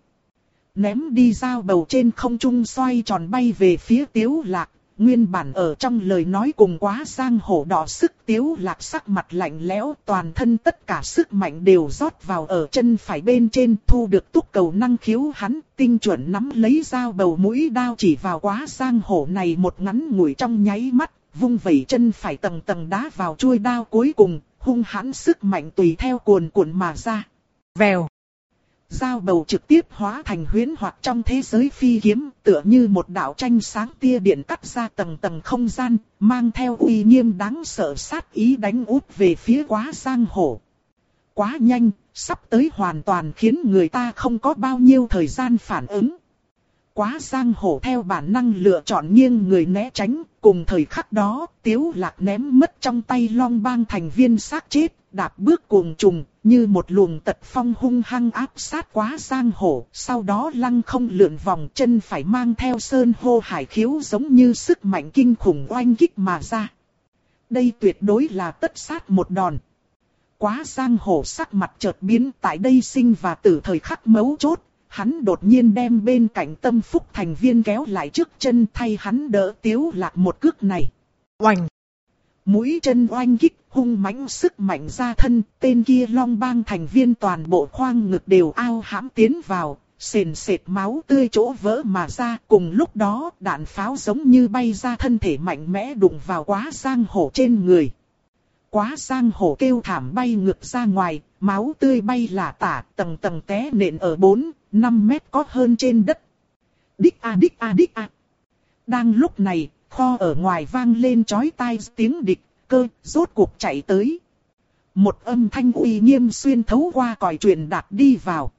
Ném đi dao bầu trên không trung xoay tròn bay về phía tiếu lạc, Nguyên bản ở trong lời nói cùng quá sang hổ đỏ sức tiếu lạc sắc mặt lạnh lẽo, toàn thân tất cả sức mạnh đều rót vào ở chân phải bên trên, thu được túc cầu năng khiếu hắn, tinh chuẩn nắm lấy dao bầu mũi đao chỉ vào quá sang hổ này một ngắn ngủi trong nháy mắt, vung vẩy chân phải tầng tầng đá vào chuôi đao cuối cùng, hung hãn sức mạnh tùy theo cuồn cuộn mà ra. Vèo. Giao bầu trực tiếp hóa thành huyến hoặc trong thế giới phi kiếm, tựa như một đạo tranh sáng tia điện cắt ra tầng tầng không gian, mang theo uy nghiêm đáng sợ sát ý đánh út về phía quá giang hổ. Quá nhanh, sắp tới hoàn toàn khiến người ta không có bao nhiêu thời gian phản ứng. Quá giang hồ theo bản năng lựa chọn nghiêng người né tránh, cùng thời khắc đó, tiếu lạc ném mất trong tay long bang thành viên xác chết, đạp bước cuồng trùng, như một luồng tật phong hung hăng áp sát quá giang hồ. sau đó lăng không lượn vòng chân phải mang theo sơn hô hải khiếu giống như sức mạnh kinh khủng oanh kích mà ra. Đây tuyệt đối là tất sát một đòn. Quá giang hồ sắc mặt chợt biến tại đây sinh và tử thời khắc mấu chốt, hắn đột nhiên đem bên cạnh tâm phúc thành viên kéo lại trước chân thay hắn đỡ tiếu lạc một cước này. Oanh! Mũi chân oanh kích hung mãnh sức mạnh ra thân, tên kia long bang thành viên toàn bộ khoang ngực đều ao hãm tiến vào, sền sệt máu tươi chỗ vỡ mà ra. Cùng lúc đó đạn pháo giống như bay ra thân thể mạnh mẽ đụng vào quá giang hổ trên người. Quá giang hổ kêu thảm bay ngược ra ngoài, máu tươi bay lả tả, tầng tầng té nện ở 4, 5 mét có hơn trên đất. Đích a đích a đích a. Đang lúc này, kho ở ngoài vang lên chói tai tiếng địch, cơ, rốt cuộc chạy tới. Một âm thanh uy nghiêm xuyên thấu qua còi truyền đạt đi vào.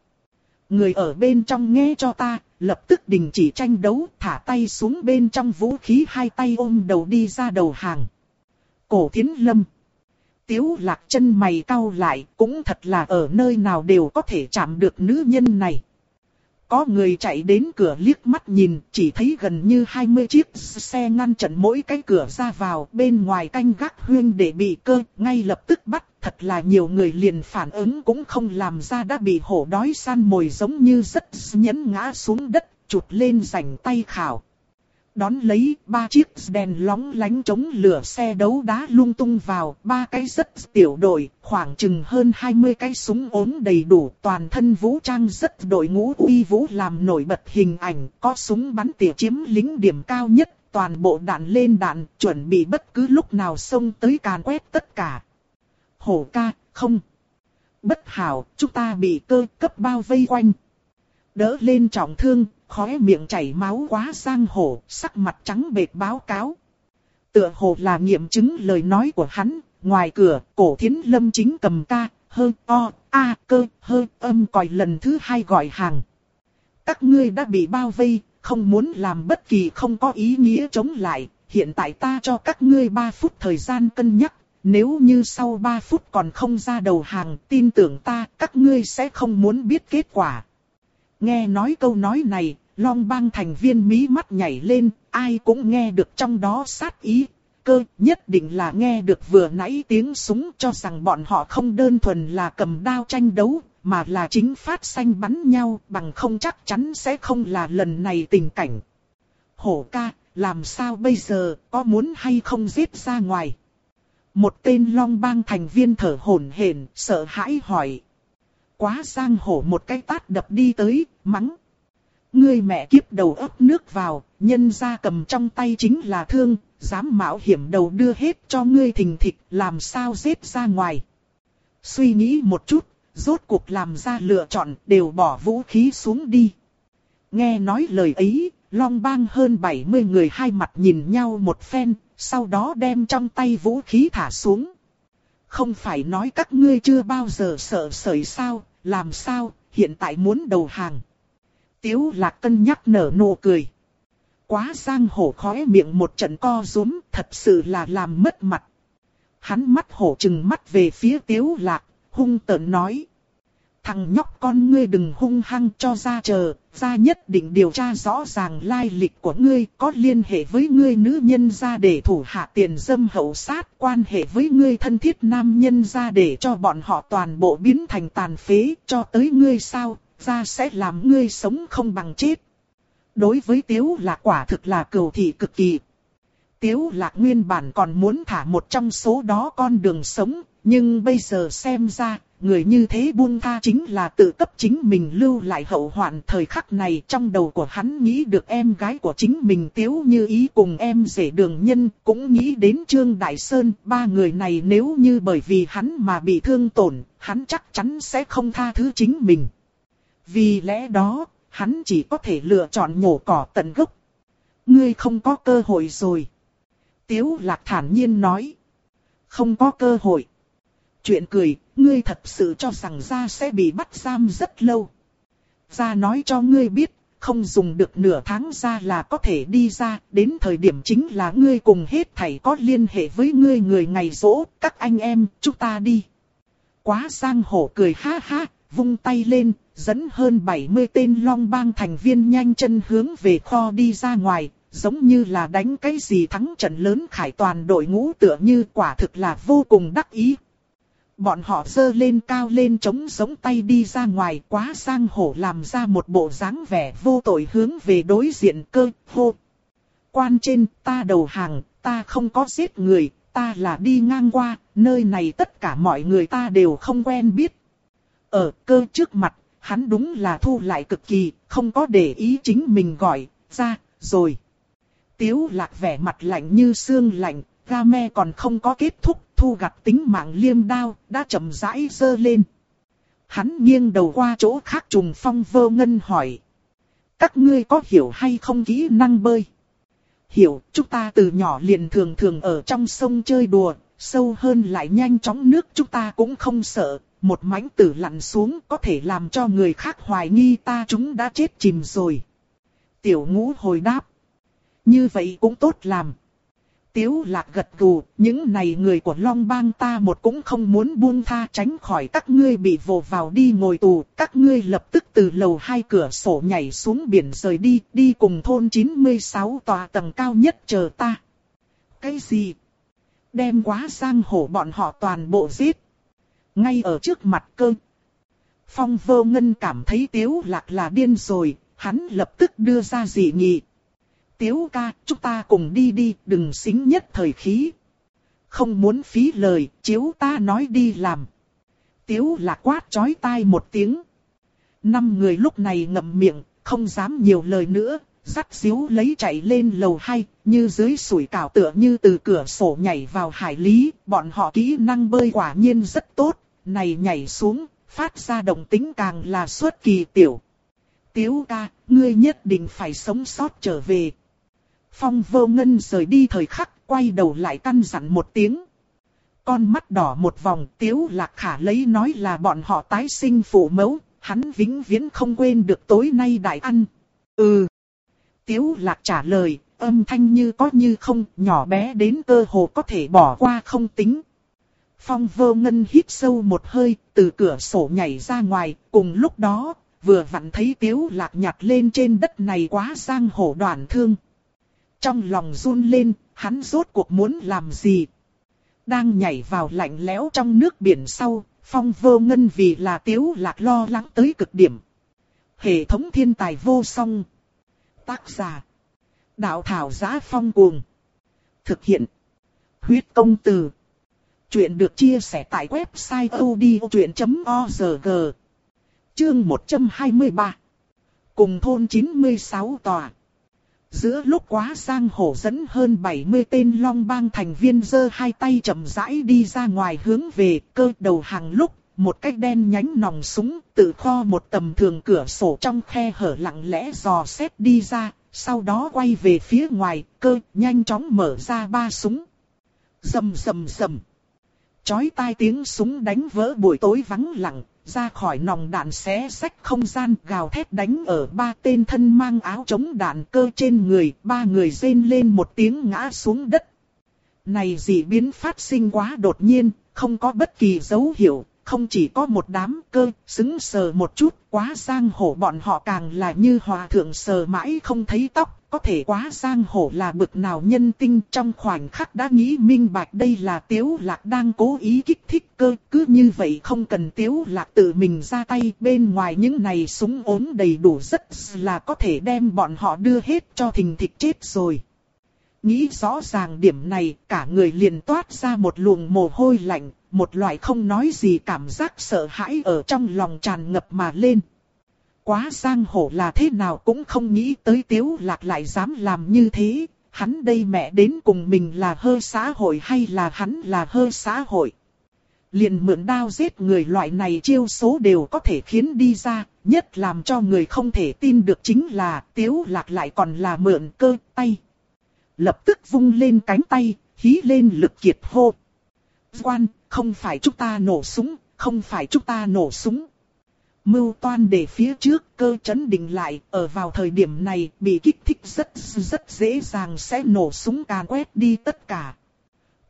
Người ở bên trong nghe cho ta, lập tức đình chỉ tranh đấu, thả tay xuống bên trong vũ khí hai tay ôm đầu đi ra đầu hàng. Cổ thiến lâm. Tiếu lạc chân mày cau lại, cũng thật là ở nơi nào đều có thể chạm được nữ nhân này. Có người chạy đến cửa liếc mắt nhìn, chỉ thấy gần như 20 chiếc xe ngăn chặn mỗi cái cửa ra vào, bên ngoài canh gác huyên để bị cơ, ngay lập tức bắt, thật là nhiều người liền phản ứng cũng không làm ra đã bị hổ đói săn mồi giống như rất nhẫn ngã xuống đất, chụt lên rảnh tay khảo đón lấy ba chiếc đèn lóng lánh chống lửa xe đấu đá lung tung vào, ba cái rất tiểu đội, khoảng chừng hơn 20 cái súng ốm đầy đủ, toàn thân vũ trang rất đội ngũ uy vũ làm nổi bật hình ảnh, có súng bắn tỉa chiếm lính điểm cao nhất, toàn bộ đạn lên đạn, chuẩn bị bất cứ lúc nào xông tới càn quét tất cả. Hổ ca, không. Bất hảo, chúng ta bị cơ cấp bao vây quanh. Đỡ lên trọng thương, khóe miệng chảy máu quá sang hổ, sắc mặt trắng bệch báo cáo. Tựa hồ là nghiệm chứng lời nói của hắn, ngoài cửa, cổ thiến lâm chính cầm ca, hơ, o, a, cơ, hơ, âm còi lần thứ hai gọi hàng. Các ngươi đã bị bao vây, không muốn làm bất kỳ không có ý nghĩa chống lại, hiện tại ta cho các ngươi 3 phút thời gian cân nhắc, nếu như sau 3 phút còn không ra đầu hàng, tin tưởng ta, các ngươi sẽ không muốn biết kết quả. Nghe nói câu nói này, Long bang thành viên mí mắt nhảy lên, ai cũng nghe được trong đó sát ý. Cơ nhất định là nghe được vừa nãy tiếng súng cho rằng bọn họ không đơn thuần là cầm đao tranh đấu, mà là chính phát xanh bắn nhau bằng không chắc chắn sẽ không là lần này tình cảnh. Hổ ca, làm sao bây giờ, có muốn hay không giết ra ngoài? Một tên long bang thành viên thở hổn hển, sợ hãi hỏi. Quá giang hổ một cái tát đập đi tới, mắng. Ngươi mẹ kiếp đầu ấp nước vào, nhân ra cầm trong tay chính là thương, dám mạo hiểm đầu đưa hết cho ngươi thình thịch, làm sao giết ra ngoài. Suy nghĩ một chút, rốt cuộc làm ra lựa chọn, đều bỏ vũ khí xuống đi. Nghe nói lời ấy, long bang hơn 70 người hai mặt nhìn nhau một phen, sau đó đem trong tay vũ khí thả xuống. Không phải nói các ngươi chưa bao giờ sợ sởi sao, làm sao, hiện tại muốn đầu hàng. Tiếu lạc cân nhắc nở nụ cười. Quá giang hổ khóe miệng một trận co rúm, thật sự là làm mất mặt. Hắn mắt hổ trừng mắt về phía tiếu lạc, hung tợn nói. Thằng nhóc con ngươi đừng hung hăng cho ra chờ, ra nhất định điều tra rõ ràng lai lịch của ngươi có liên hệ với ngươi nữ nhân ra để thủ hạ tiền dâm hậu sát, quan hệ với ngươi thân thiết nam nhân ra để cho bọn họ toàn bộ biến thành tàn phế, cho tới ngươi sao, ra sẽ làm ngươi sống không bằng chết. Đối với tiếu lạc quả thực là cầu thị cực kỳ. Tiếu lạc nguyên bản còn muốn thả một trong số đó con đường sống, nhưng bây giờ xem ra, người như thế buông tha chính là tự cấp chính mình lưu lại hậu hoạn thời khắc này trong đầu của hắn nghĩ được em gái của chính mình tiếu như ý cùng em rể đường nhân, cũng nghĩ đến Trương Đại Sơn, ba người này nếu như bởi vì hắn mà bị thương tổn, hắn chắc chắn sẽ không tha thứ chính mình. Vì lẽ đó, hắn chỉ có thể lựa chọn nhổ cỏ tận gốc. Ngươi không có cơ hội rồi. Tiếu lạc thản nhiên nói. Không có cơ hội. Chuyện cười, ngươi thật sự cho rằng ra sẽ bị bắt giam rất lâu. Ra nói cho ngươi biết, không dùng được nửa tháng ra là có thể đi ra, đến thời điểm chính là ngươi cùng hết thảy có liên hệ với ngươi người ngày rỗ, các anh em, chúng ta đi. Quá sang hổ cười ha ha, vung tay lên, dẫn hơn 70 tên long bang thành viên nhanh chân hướng về kho đi ra ngoài, giống như là đánh cái gì thắng trận lớn khải toàn đội ngũ tựa như quả thực là vô cùng đắc ý. Bọn họ dơ lên cao lên chống giống tay đi ra ngoài quá sang hổ làm ra một bộ dáng vẻ vô tội hướng về đối diện cơ hô. Quan trên ta đầu hàng, ta không có giết người, ta là đi ngang qua, nơi này tất cả mọi người ta đều không quen biết. Ở cơ trước mặt, hắn đúng là thu lại cực kỳ, không có để ý chính mình gọi, ra, rồi. Tiếu lạc vẻ mặt lạnh như xương lạnh, ga me còn không có kết thúc, thu gặt tính mạng liêm đao, đã chậm rãi dơ lên. Hắn nghiêng đầu qua chỗ khác trùng phong vơ ngân hỏi. Các ngươi có hiểu hay không kỹ năng bơi? Hiểu, chúng ta từ nhỏ liền thường thường ở trong sông chơi đùa, sâu hơn lại nhanh chóng nước chúng ta cũng không sợ. Một mảnh tử lặn xuống có thể làm cho người khác hoài nghi ta chúng đã chết chìm rồi. Tiểu ngũ hồi đáp. Như vậy cũng tốt làm. Tiếu lạc gật gù, những này người của Long Bang ta một cũng không muốn buông tha tránh khỏi các ngươi bị vồ vào đi ngồi tù, các ngươi lập tức từ lầu hai cửa sổ nhảy xuống biển rời đi, đi cùng thôn 96 tòa tầng cao nhất chờ ta. Cái gì? Đem quá sang hổ bọn họ toàn bộ giết. Ngay ở trước mặt cơ. Phong vô ngân cảm thấy tiếu lạc là điên rồi, hắn lập tức đưa ra dị nghị. Tiếu ca, chúng ta cùng đi đi, đừng xính nhất thời khí. Không muốn phí lời, chiếu ta nói đi làm. Tiếu là quát chói tai một tiếng. Năm người lúc này ngậm miệng, không dám nhiều lời nữa, dắt xíu lấy chạy lên lầu hai, như dưới sủi cảo tựa như từ cửa sổ nhảy vào hải lý, bọn họ kỹ năng bơi quả nhiên rất tốt, này nhảy xuống, phát ra động tính càng là xuất kỳ tiểu. Tiếu ca, ngươi nhất định phải sống sót trở về. Phong vô ngân rời đi thời khắc, quay đầu lại căn dặn một tiếng. Con mắt đỏ một vòng, tiếu lạc khả lấy nói là bọn họ tái sinh phụ mẫu, hắn vĩnh viễn không quên được tối nay đại ăn. Ừ. Tiếu lạc trả lời, âm thanh như có như không, nhỏ bé đến cơ hồ có thể bỏ qua không tính. Phong vô ngân hít sâu một hơi, từ cửa sổ nhảy ra ngoài, cùng lúc đó, vừa vặn thấy tiếu lạc nhặt lên trên đất này quá sang hổ đoàn thương. Trong lòng run lên, hắn rốt cuộc muốn làm gì? Đang nhảy vào lạnh lẽo trong nước biển sau, phong vô ngân vì là tiếu lạc lo lắng tới cực điểm. Hệ thống thiên tài vô song. Tác giả. Đạo thảo giá phong cuồng. Thực hiện. Huyết công từ. Chuyện được chia sẻ tại website odchuyện.org. Chương 123. Cùng thôn 96 tòa. Giữa lúc quá sang hổ dẫn hơn 70 tên long bang thành viên giơ hai tay chậm rãi đi ra ngoài hướng về cơ đầu hàng lúc, một cách đen nhánh nòng súng tự kho một tầm thường cửa sổ trong khe hở lặng lẽ dò xét đi ra, sau đó quay về phía ngoài, cơ nhanh chóng mở ra ba súng. Rầm rầm rầm. Chói tai tiếng súng đánh vỡ buổi tối vắng lặng, ra khỏi nòng đạn xé sách không gian gào thét đánh ở ba tên thân mang áo chống đạn cơ trên người, ba người rên lên một tiếng ngã xuống đất. Này dị biến phát sinh quá đột nhiên, không có bất kỳ dấu hiệu, không chỉ có một đám cơ, xứng sờ một chút, quá sang hổ bọn họ càng là như hòa thượng sờ mãi không thấy tóc, có thể quá sang hồ là bực nào nhân tinh trong khoảnh khắc đã nghĩ minh bạch đây là tiếu lạc đang cố ý kích thích cơ, cứ như vậy không cần tiếu lạc tự mình ra tay bên ngoài những này súng ốm đầy đủ rất là có thể đem bọn họ đưa hết cho thình thịch chết rồi. Nghĩ rõ ràng điểm này, cả người liền toát ra một luồng mồ hôi lạnh, một loại không nói gì cảm giác sợ hãi ở trong lòng tràn ngập mà lên. Quá giang hồ là thế nào cũng không nghĩ tới tiếu lạc lại dám làm như thế, hắn đây mẹ đến cùng mình là hơi xã hội hay là hắn là hơi xã hội. Liền mượn đao giết người loại này chiêu số đều có thể khiến đi ra, nhất làm cho người không thể tin được chính là tiếu lạc lại còn là mượn cơ tay. Lập tức vung lên cánh tay, hí lên lực kiệt hô. Quan, không phải chúng ta nổ súng, không phải chúng ta nổ súng. Mưu toan để phía trước cơ chấn định lại, ở vào thời điểm này bị kích thích rất rất dễ dàng sẽ nổ súng càn quét đi tất cả.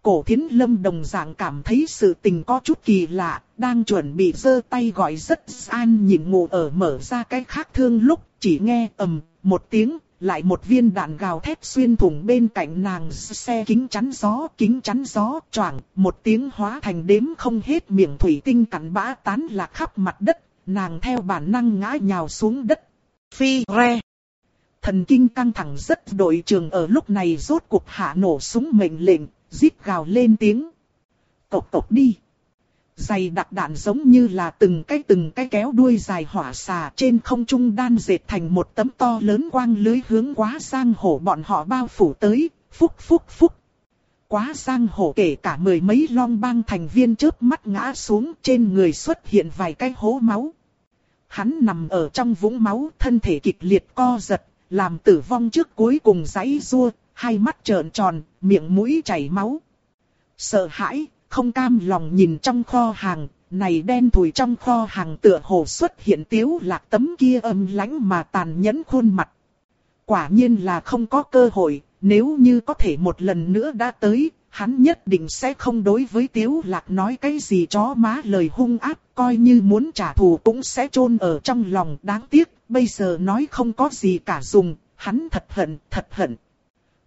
Cổ thiến lâm đồng dạng cảm thấy sự tình có chút kỳ lạ, đang chuẩn bị giơ tay gọi rất an nhịn ngủ ở mở ra cái khác thương lúc, chỉ nghe ầm, một tiếng, lại một viên đạn gào thét xuyên thủng bên cạnh nàng xe kính chắn gió, kính chắn gió, choảng, một tiếng hóa thành đếm không hết miệng thủy tinh cắn bã tán lạc khắp mặt đất, nàng theo bản năng ngã nhào xuống đất. Phi re. Thần kinh căng thẳng rất đội trường ở lúc này rốt cuộc hạ nổ súng mệnh lệnh, rít gào lên tiếng. Cộc cộc đi. Dày đặc đạn giống như là từng cái từng cái kéo đuôi dài hỏa xà trên không trung đan dệt thành một tấm to lớn quang lưới hướng quá sang hổ bọn họ bao phủ tới, phúc phúc phúc. Quá sang hổ kể cả mười mấy long bang thành viên chớp mắt ngã xuống trên người xuất hiện vài cái hố máu. Hắn nằm ở trong vũng máu thân thể kịch liệt co giật, làm tử vong trước cuối cùng giấy rua, hai mắt trợn tròn, miệng mũi chảy máu. Sợ hãi, không cam lòng nhìn trong kho hàng, này đen thùi trong kho hàng tựa hồ xuất hiện tiếu lạc tấm kia âm lãnh mà tàn nhẫn khuôn mặt. Quả nhiên là không có cơ hội, nếu như có thể một lần nữa đã tới, hắn nhất định sẽ không đối với tiếu lạc nói cái gì chó má lời hung ác, coi như muốn trả thù cũng sẽ chôn ở trong lòng đáng tiếc, bây giờ nói không có gì cả dùng, hắn thật hận, thật hận.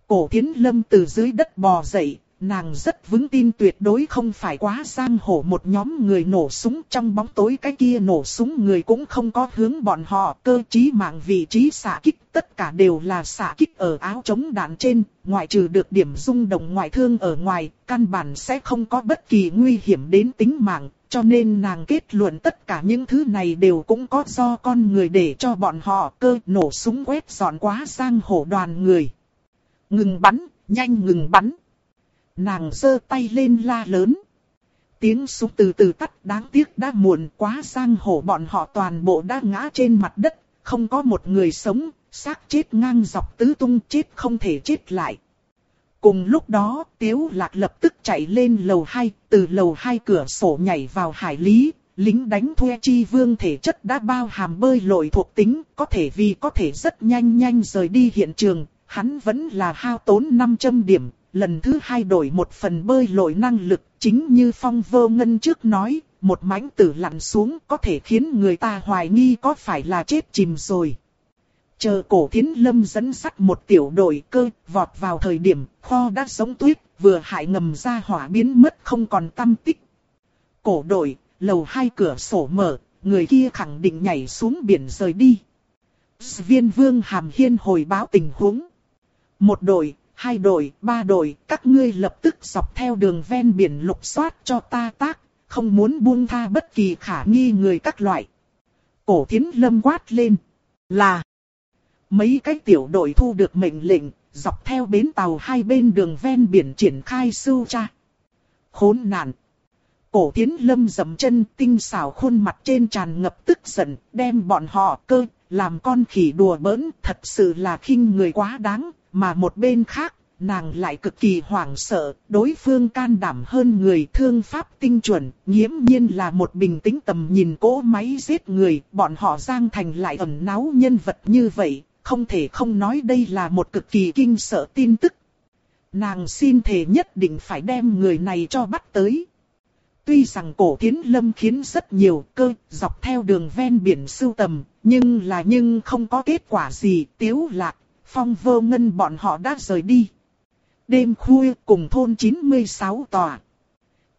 Cổ thiến lâm từ dưới đất bò dậy, nàng rất vững tin tuyệt đối không phải quá sang hổ một nhóm người nổ súng trong bóng tối cái kia nổ súng người cũng không có hướng bọn họ cơ trí mạng vị trí xạ kích tất cả đều là xạ kích ở áo chống đạn trên, ngoại trừ được điểm rung động ngoại thương ở ngoài, căn bản sẽ không có bất kỳ nguy hiểm đến tính mạng, cho nên nàng kết luận tất cả những thứ này đều cũng có do con người để cho bọn họ cơ nổ súng quét dọn quá sang hổ đoàn người. Ngừng bắn, nhanh ngừng bắn. Nàng giơ tay lên la lớn. Tiếng súng từ từ tắt đáng tiếc đã muộn quá sang hổ bọn họ toàn bộ đã ngã trên mặt đất, không có một người sống, xác chết ngang dọc tứ tung chết không thể chết lại. Cùng lúc đó, Tiếu Lạc lập tức chạy lên lầu 2, từ lầu 2 cửa sổ nhảy vào hải lý, lính đánh thuê chi vương thể chất đã bao hàm bơi lội thuộc tính, có thể vì có thể rất nhanh nhanh rời đi hiện trường, hắn vẫn là hao tốn 500 điểm, lần thứ hai đổi một phần bơi lội năng lực, chính như phong vô ngân trước nói, một mảnh tử lặn xuống có thể khiến người ta hoài nghi có phải là chết chìm rồi. Chờ cổ thiến lâm dẫn sắt một tiểu đội cơ, vọt vào thời điểm, kho đã sống tuyết, vừa hại ngầm ra hỏa biến mất không còn tâm tích. Cổ đội, lầu hai cửa sổ mở, người kia khẳng định nhảy xuống biển rời đi. Viên vương hàm hiên hồi báo tình huống. Một đội, hai đội, ba đội, các ngươi lập tức dọc theo đường ven biển lục soát cho ta tác, không muốn buông tha bất kỳ khả nghi người các loại. Cổ thiến lâm quát lên, là mấy cái tiểu đội thu được mệnh lệnh, dọc theo bến tàu hai bên đường ven biển triển khai sưu tra. Khốn nạn! Cổ thiến lâm dầm chân tinh xảo khuôn mặt trên tràn ngập tức giận, đem bọn họ cơ, làm con khỉ đùa bỡn, thật sự là khinh người quá đáng, mà một bên khác, nàng lại cực kỳ hoảng sợ, đối phương can đảm hơn người thương pháp tinh chuẩn, nghiễm nhiên là một bình tĩnh tầm nhìn cỗ máy giết người, bọn họ giang thành lại ẩn náu nhân vật như vậy, không thể không nói đây là một cực kỳ kinh sợ tin tức. Nàng xin thề nhất định phải đem người này cho bắt tới. Tuy rằng cổ kiến lâm khiến rất nhiều cơ dọc theo đường ven biển sưu tầm, nhưng là nhưng không có kết quả gì tiếu lạc phong vô ngân bọn họ đã rời đi. Đêm khuya cùng thôn 96 tòa.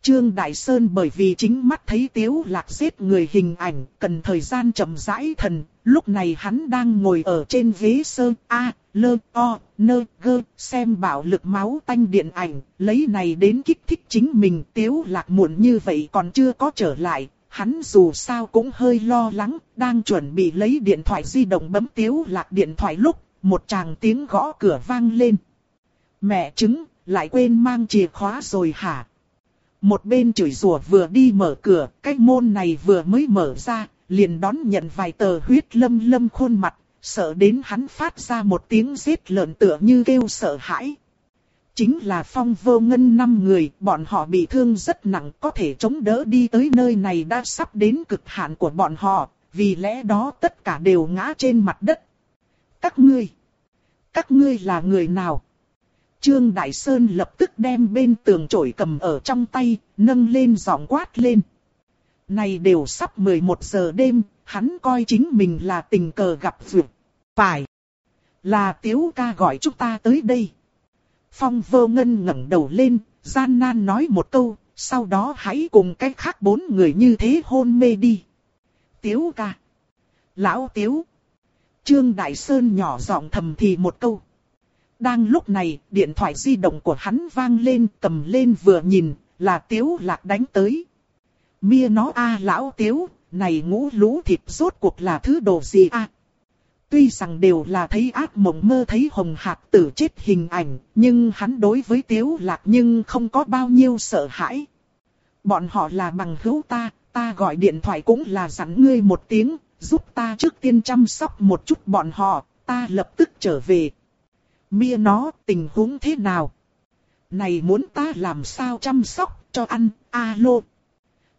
Trương Đại Sơn bởi vì chính mắt thấy tiếu lạc giết người hình ảnh, cần thời gian chậm rãi thần, lúc này hắn đang ngồi ở trên ghế sơn A, lơ, o, nơ, gơ, xem bạo lực máu tanh điện ảnh, lấy này đến kích thích chính mình tiếu lạc muộn như vậy còn chưa có trở lại, hắn dù sao cũng hơi lo lắng, đang chuẩn bị lấy điện thoại di động bấm tiếu lạc điện thoại lúc, một chàng tiếng gõ cửa vang lên. Mẹ chứng, lại quên mang chìa khóa rồi hả? Một bên chửi rủa vừa đi mở cửa, cái môn này vừa mới mở ra, liền đón nhận vài tờ huyết lâm lâm khuôn mặt, sợ đến hắn phát ra một tiếng giết lợn tựa như kêu sợ hãi. Chính là phong vô ngân năm người, bọn họ bị thương rất nặng, có thể chống đỡ đi tới nơi này đã sắp đến cực hạn của bọn họ, vì lẽ đó tất cả đều ngã trên mặt đất. Các ngươi, các ngươi là người nào? Trương Đại Sơn lập tức đem bên tường chổi cầm ở trong tay, nâng lên giọng quát lên. Này đều sắp 11 giờ đêm, hắn coi chính mình là tình cờ gặp vượt. Phải. Là Tiếu ca gọi chúng ta tới đây. Phong vô ngân ngẩng đầu lên, gian nan nói một câu, sau đó hãy cùng cách khác bốn người như thế hôn mê đi. Tiếu ca. Lão Tiếu. Trương Đại Sơn nhỏ giọng thầm thì một câu. Đang lúc này, điện thoại di động của hắn vang lên, cầm lên vừa nhìn, là Tiếu Lạc đánh tới. Mia nó a lão Tiếu, này ngũ lũ thịt rốt cuộc là thứ đồ gì a? Tuy rằng đều là thấy ác mộng mơ thấy hồng hạc tử chết hình ảnh, nhưng hắn đối với Tiếu Lạc nhưng không có bao nhiêu sợ hãi. Bọn họ là bằng hữu ta, ta gọi điện thoại cũng là dặn ngươi một tiếng, giúp ta trước tiên chăm sóc một chút bọn họ, ta lập tức trở về. Mia nó, tình huống thế nào? Này muốn ta làm sao chăm sóc, cho ăn, alo.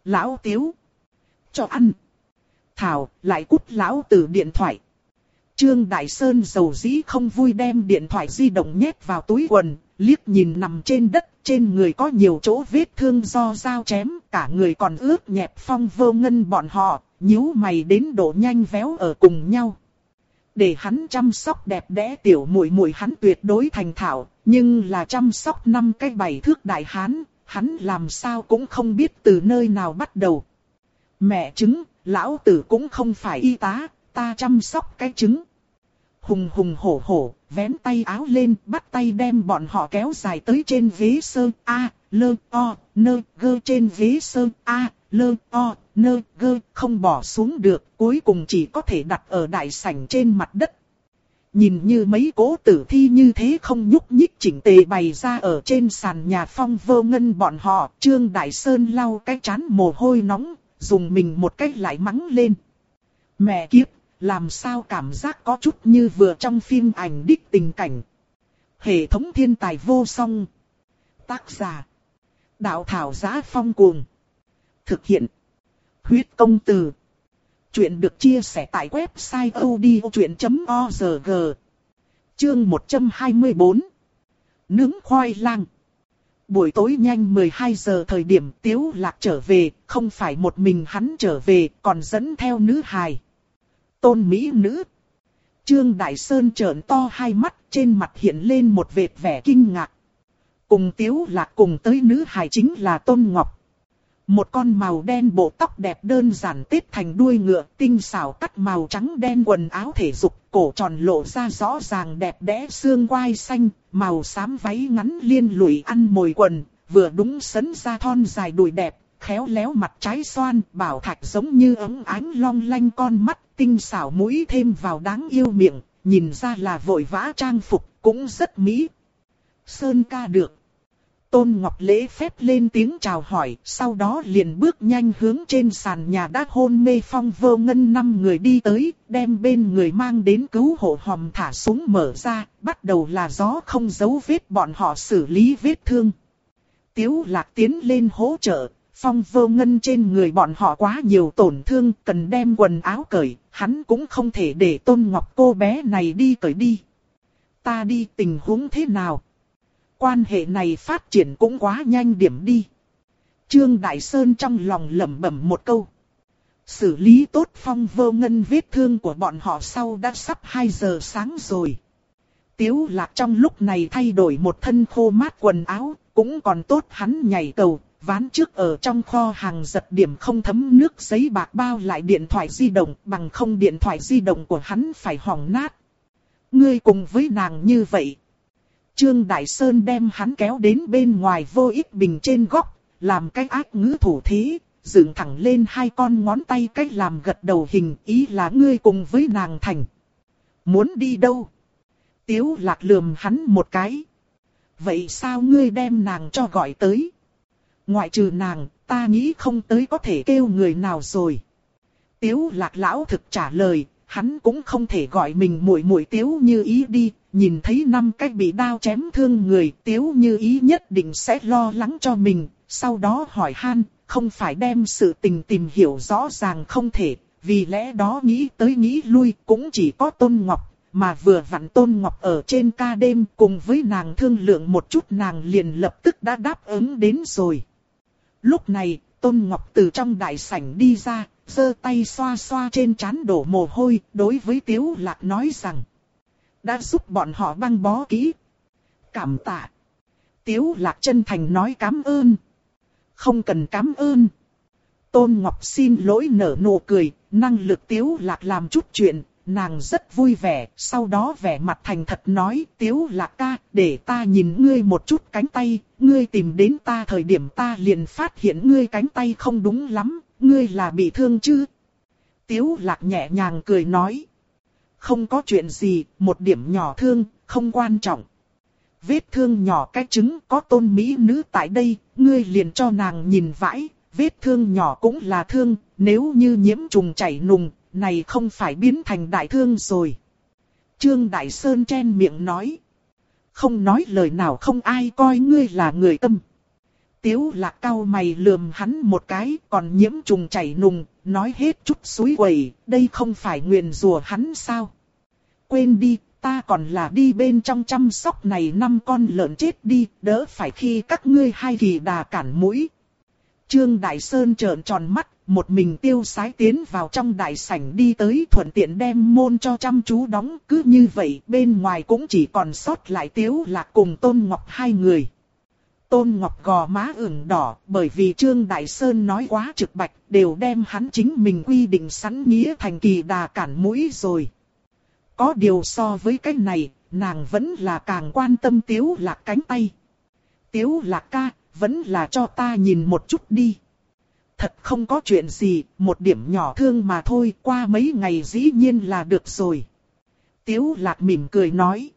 Lão Tiếu. Cho ăn. Thảo, lại cút lão từ điện thoại. Trương Đại Sơn dầu dĩ không vui đem điện thoại di động nhét vào túi quần, liếc nhìn nằm trên đất, trên người có nhiều chỗ vết thương do dao chém, cả người còn ướt nhẹp phong vô ngân bọn họ, nhíu mày đến độ nhanh véo ở cùng nhau. Để hắn chăm sóc đẹp đẽ tiểu muội muội hắn tuyệt đối thành thạo, nhưng là chăm sóc năm cái bảy thước đại hán, hắn làm sao cũng không biết từ nơi nào bắt đầu. Mẹ chứng, lão tử cũng không phải y tá, ta chăm sóc cái trứng. Hùng hùng hổ hổ, vén tay áo lên, bắt tay đem bọn họ kéo dài tới trên ghế sơn A, lơ, o, nơ, gơ trên ghế sơn A, lơ, o, nơ, gơ, không bỏ xuống được, cuối cùng chỉ có thể đặt ở đại sảnh trên mặt đất. Nhìn như mấy cố tử thi như thế không nhúc nhích chỉnh tề bày ra ở trên sàn nhà phong vơ ngân bọn họ, Trương Đại Sơn lau cái chán mồ hôi nóng, dùng mình một cách lại mắng lên. Mẹ kiếp, làm sao cảm giác có chút như vừa trong phim ảnh đích tình cảnh. Hệ thống thiên tài vô song. Tác giả. Đạo thảo giá phong cuồng. Thực hiện. Huyết công từ. Chuyện được chia sẻ tại website odchuyện.org. Chương 124. Nướng khoai lang. Buổi tối nhanh 12 giờ thời điểm Tiếu Lạc trở về, không phải một mình hắn trở về, còn dẫn theo nữ hài tôn mỹ nữ. Trương Đại Sơn trợn to hai mắt, trên mặt hiện lên một vệt vẻ kinh ngạc. Cùng tiếu lạc cùng tới nữ hài chính là Tôn Ngọc. Một con màu đen bộ tóc đẹp đơn giản tết thành đuôi ngựa, tinh xảo cắt màu trắng đen quần áo thể dục, cổ tròn lộ ra rõ ràng đẹp đẽ xương quai xanh, màu xám váy ngắn liên lụy ăn mồi quần, vừa đúng sấn ra thon dài đùi đẹp, khéo léo mặt trái xoan, bảo thạch giống như ấm ánh long lanh con mắt, tinh xảo mũi thêm vào đáng yêu miệng, nhìn ra là vội vã trang phục, cũng rất mỹ. Sơn ca được. Tôn Ngọc lễ phép lên tiếng chào hỏi, sau đó liền bước nhanh hướng trên sàn nhà đã hôn mê phong vô ngân năm người đi tới, đem bên người mang đến cứu hộ hòm thả xuống mở ra, bắt đầu là gió không giấu vết bọn họ xử lý vết thương. Tiếu lạc tiến lên hỗ trợ, phong vô ngân trên người bọn họ quá nhiều tổn thương, cần đem quần áo cởi, hắn cũng không thể để tôn ngọc cô bé này đi cởi đi. Ta đi tình huống thế nào? Quan hệ này phát triển cũng quá nhanh điểm đi. Trương Đại Sơn trong lòng lẩm bẩm một câu. Xử lý tốt phong vô ngân vết thương của bọn họ sau đã sắp 2 giờ sáng rồi. Tiếu lạc trong lúc này thay đổi một thân khô mát quần áo, cũng còn tốt hắn nhảy cầu, ván trước ở trong kho hàng giật điểm không thấm nước giấy bạc bao lại điện thoại di động bằng không điện thoại di động của hắn phải hỏng nát. Ngươi cùng với nàng như vậy. Trương Đại Sơn đem hắn kéo đến bên ngoài vô ích bình trên góc, làm cái ác ngữ thủ thế, dựng thẳng lên hai con ngón tay cách làm gật đầu hình ý là ngươi cùng với nàng thành. Muốn đi đâu? Tiếu lạc lườm hắn một cái. Vậy sao ngươi đem nàng cho gọi tới? Ngoại trừ nàng, ta nghĩ không tới có thể kêu người nào rồi. Tiếu lạc lão thực trả lời, hắn cũng không thể gọi mình muội muội tiếu như ý đi, nhìn thấy năm cách bị đao chém thương người tiếu như ý nhất định sẽ lo lắng cho mình, sau đó hỏi han, không phải đem sự tình tìm hiểu rõ ràng không thể, vì lẽ đó nghĩ tới nghĩ lui cũng chỉ có Tôn Ngọc, mà vừa vặn Tôn Ngọc ở trên ca đêm cùng với nàng thương lượng một chút nàng liền lập tức đã đáp ứng đến rồi. Lúc này, Tôn Ngọc từ trong đại sảnh đi ra, giơ tay xoa xoa trên trán đổ mồ hôi, đối với Tiếu Lạc nói rằng, đã giúp bọn họ băng bó kỹ. Cảm tạ. Tiếu Lạc chân thành nói cảm ơn. Không cần cảm ơn. Tôn Ngọc xin lỗi nở nụ cười, năng lực Tiếu Lạc làm chút chuyện, nàng rất vui vẻ, sau đó vẻ mặt thành thật nói, tiếu lạc ca, để ta nhìn ngươi một chút cánh tay, ngươi tìm đến ta thời điểm ta liền phát hiện ngươi cánh tay không đúng lắm, ngươi là bị thương chứ? Tiếu lạc nhẹ nhàng cười nói, không có chuyện gì, một điểm nhỏ thương, không quan trọng. Vết thương nhỏ cái trứng có tôn mỹ nữ tại đây, ngươi liền cho nàng nhìn vãi, vết thương nhỏ cũng là thương, nếu như nhiễm trùng chảy nùng, này không phải biến thành đại thương rồi. Trương Đại Sơn chen miệng nói. Không nói lời nào không ai coi ngươi là người tâm. Tiếu lạc cao mày lườm hắn một cái còn nhiễm trùng chảy nùng, nói hết chút suối quẩy, đây không phải nguyền rùa hắn sao. Quên đi, ta còn là đi bên trong chăm sóc này năm con lợn chết đi, đỡ phải khi các ngươi hai kỳ đà cản mũi. Trương Đại Sơn trợn tròn mắt, một mình tiêu sái tiến vào trong đại sảnh đi tới thuận tiện đem môn cho chăm chú đóng. Cứ như vậy bên ngoài cũng chỉ còn sót lại tiếu lạc cùng Tôn Ngọc hai người. Tôn Ngọc gò má ửng đỏ bởi vì Trương Đại Sơn nói quá trực bạch đều đem hắn chính mình quy định sẵn nghĩa thành kỳ đà cản mũi rồi. Có điều so với cái này, nàng vẫn là càng quan tâm tiếu lạc cánh tay. Tiếu lạc ca, vẫn là cho ta nhìn một chút đi thật không có chuyện gì, một điểm nhỏ thương mà thôi, qua mấy ngày dĩ nhiên là được rồi. Tiếu lạc mỉm cười nói.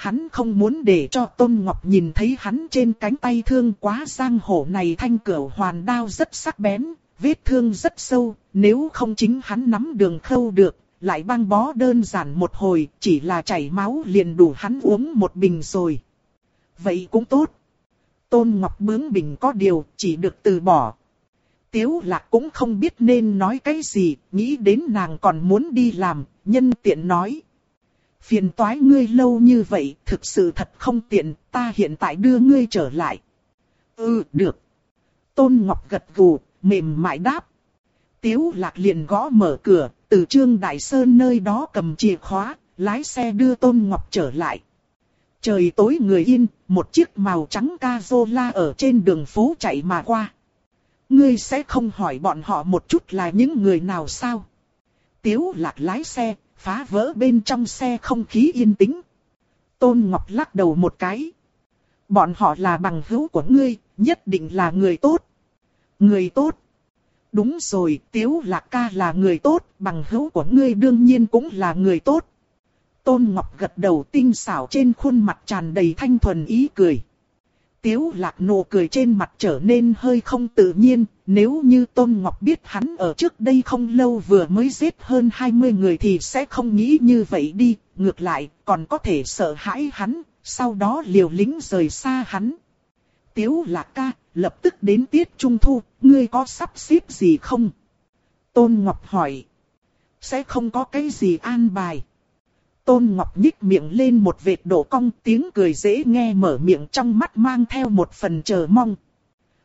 Hắn không muốn để cho Tôn Ngọc nhìn thấy hắn trên cánh tay thương quá giang hổ này thanh cửu hoàn đao rất sắc bén, vết thương rất sâu, nếu không chính hắn nắm đường khâu được, lại băng bó đơn giản một hồi, chỉ là chảy máu liền đủ hắn uống một bình rồi. Vậy cũng tốt. Tôn Ngọc bướng bình có điều, chỉ được từ bỏ, Tiếu lạc cũng không biết nên nói cái gì, nghĩ đến nàng còn muốn đi làm, nhân tiện nói. Phiền toái ngươi lâu như vậy, thực sự thật không tiện, ta hiện tại đưa ngươi trở lại. Ừ, được. Tôn Ngọc gật gù, mềm mại đáp. Tiếu lạc liền gõ mở cửa, từ Trương Đại Sơn nơi đó cầm chìa khóa, lái xe đưa Tôn Ngọc trở lại. Trời tối người yên, một chiếc màu trắng ca ở trên đường phố chạy mà qua. Ngươi sẽ không hỏi bọn họ một chút là những người nào sao? Tiếu lạc lái xe, phá vỡ bên trong xe không khí yên tĩnh. Tôn Ngọc lắc đầu một cái. Bọn họ là bằng hữu của ngươi, nhất định là người tốt. Người tốt. Đúng rồi, Tiếu Lạc ca là người tốt, bằng hữu của ngươi đương nhiên cũng là người tốt. Tôn Ngọc gật đầu tinh xảo trên khuôn mặt tràn đầy thanh thuần ý cười. Tiếu lạc nụ cười trên mặt trở nên hơi không tự nhiên, nếu như Tôn Ngọc biết hắn ở trước đây không lâu vừa mới giết hơn 20 người thì sẽ không nghĩ như vậy đi, ngược lại còn có thể sợ hãi hắn, sau đó liều lĩnh rời xa hắn. Tiếu lạc ca, lập tức đến tiết trung thu, ngươi có sắp xếp gì không? Tôn Ngọc hỏi. Sẽ không có cái gì an bài. Tôn Ngọc nhích miệng lên một vệt đổ cong tiếng cười dễ nghe mở miệng trong mắt mang theo một phần chờ mong.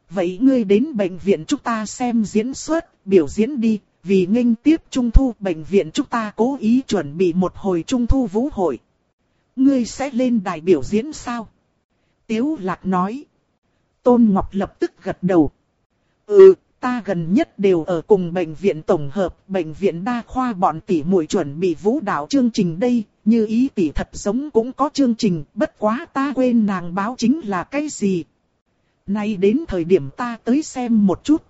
Vậy ngươi đến bệnh viện chúng ta xem diễn xuất, biểu diễn đi, vì nghênh tiếp trung thu bệnh viện chúng ta cố ý chuẩn bị một hồi trung thu vũ hội. Ngươi sẽ lên đài biểu diễn sao? Tiếu Lạc nói. Tôn Ngọc lập tức gật đầu. Ừ, ta gần nhất đều ở cùng bệnh viện tổng hợp, bệnh viện đa khoa bọn tỷ muội chuẩn bị vũ đạo chương trình đây, như ý tỷ thật giống cũng có chương trình, bất quá ta quên nàng báo chính là cái gì. Nay đến thời điểm ta tới xem một chút.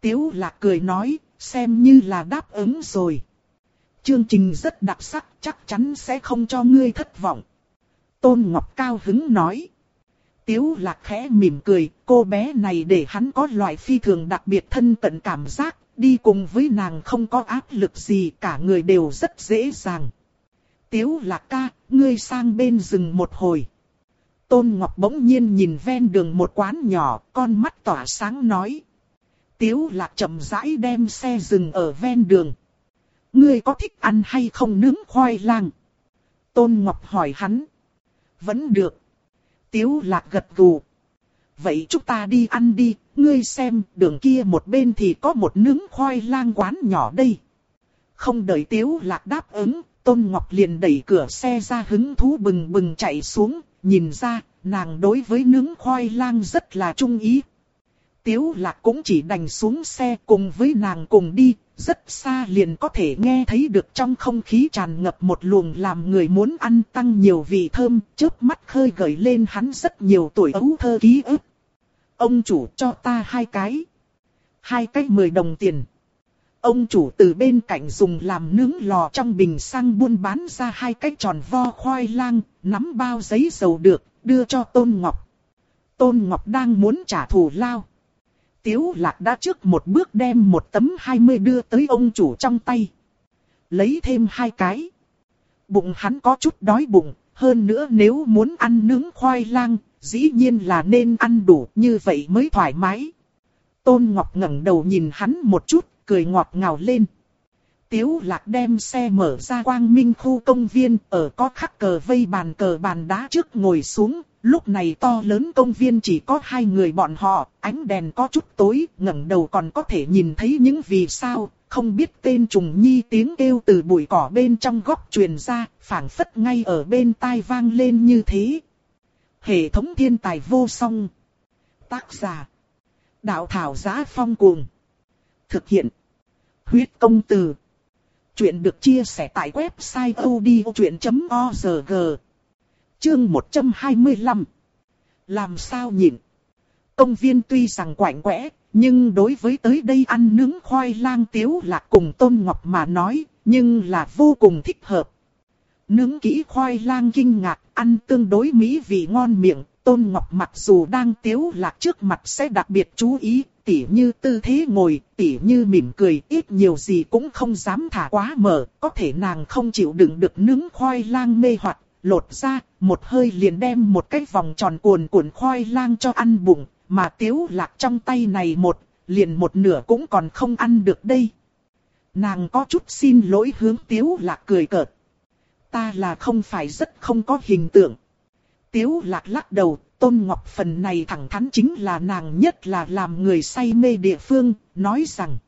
Tiếu lạc cười nói, xem như là đáp ứng rồi. Chương trình rất đặc sắc, chắc chắn sẽ không cho ngươi thất vọng. Tôn Ngọc Cao hứng nói. Tiếu lạc khẽ mỉm cười, cô bé này để hắn có loại phi thường đặc biệt thân cận cảm giác, đi cùng với nàng không có áp lực gì, cả người đều rất dễ dàng. Tiếu lạc ca, ngươi sang bên rừng một hồi. Tôn Ngọc bỗng nhiên nhìn ven đường một quán nhỏ, con mắt tỏa sáng nói. Tiếu lạc chậm rãi đem xe dừng ở ven đường. Ngươi có thích ăn hay không nướng khoai lang? Tôn Ngọc hỏi hắn. Vẫn được. Tiếu lạc gật gù. Vậy chúng ta đi ăn đi, ngươi xem, đường kia một bên thì có một nướng khoai lang quán nhỏ đây. Không đợi Tiếu lạc đáp ứng, Tôn Ngọc liền đẩy cửa xe ra hứng thú bừng bừng chạy xuống, nhìn ra, nàng đối với nướng khoai lang rất là trung ý. Tiếu lạc cũng chỉ đành xuống xe cùng với nàng cùng đi, rất xa liền có thể nghe thấy được trong không khí tràn ngập một luồng làm người muốn ăn tăng nhiều vị thơm, chớp mắt khơi gợi lên hắn rất nhiều tuổi ấu thơ ký ức. Ông chủ cho ta hai cái. Hai cái mười đồng tiền. Ông chủ từ bên cạnh dùng làm nướng lò trong bình xăng buôn bán ra hai cái tròn vo khoai lang, nắm bao giấy dầu được, đưa cho Tôn Ngọc. Tôn Ngọc đang muốn trả thù lao. Tiếu lạc đã trước một bước đem một tấm 20 đưa tới ông chủ trong tay. Lấy thêm hai cái. Bụng hắn có chút đói bụng, hơn nữa nếu muốn ăn nướng khoai lang, dĩ nhiên là nên ăn đủ như vậy mới thoải mái. Tôn Ngọc ngẩng đầu nhìn hắn một chút, cười ngọt ngào lên. Tiếu lạc đem xe mở ra quang minh khu công viên, ở có khắc cờ vây bàn cờ bàn đá trước ngồi xuống, lúc này to lớn công viên chỉ có hai người bọn họ, ánh đèn có chút tối, ngẩng đầu còn có thể nhìn thấy những vì sao, không biết tên trùng nhi tiếng kêu từ bụi cỏ bên trong góc truyền ra, phảng phất ngay ở bên tai vang lên như thế. Hệ thống thiên tài vô song. Tác giả. Đạo thảo giá phong cuồng. Thực hiện. Huyết công từ. Chuyện được chia sẻ tại website odchuyện.org. Chương 125. Làm sao nhịn? Công viên tuy rằng quạnh quẽ, nhưng đối với tới đây ăn nướng khoai lang tiếu là cùng Tôn Ngọc mà nói, nhưng là vô cùng thích hợp. Nướng kỹ khoai lang kinh ngạc, ăn tương đối mỹ vị ngon miệng, Tôn Ngọc mặc dù đang tiếu lạc trước mặt sẽ đặc biệt chú ý, tỉ như tư thế ngồi, tỉ như mỉm cười, ít nhiều gì cũng không dám thả quá mở, có thể nàng không chịu đựng được nướng khoai lang mê hoặc lột ra, một hơi liền đem một cái vòng tròn cuồn cuộn khoai lang cho ăn bụng, mà tiếu lạc trong tay này một, liền một nửa cũng còn không ăn được đây. Nàng có chút xin lỗi hướng tiếu lạc cười cợt. Ta là không phải rất không có hình tượng. Tiếu lạc lắc đầu, Tôn Ngọc phần này thẳng thắn chính là nàng nhất là làm người say mê địa phương, nói rằng.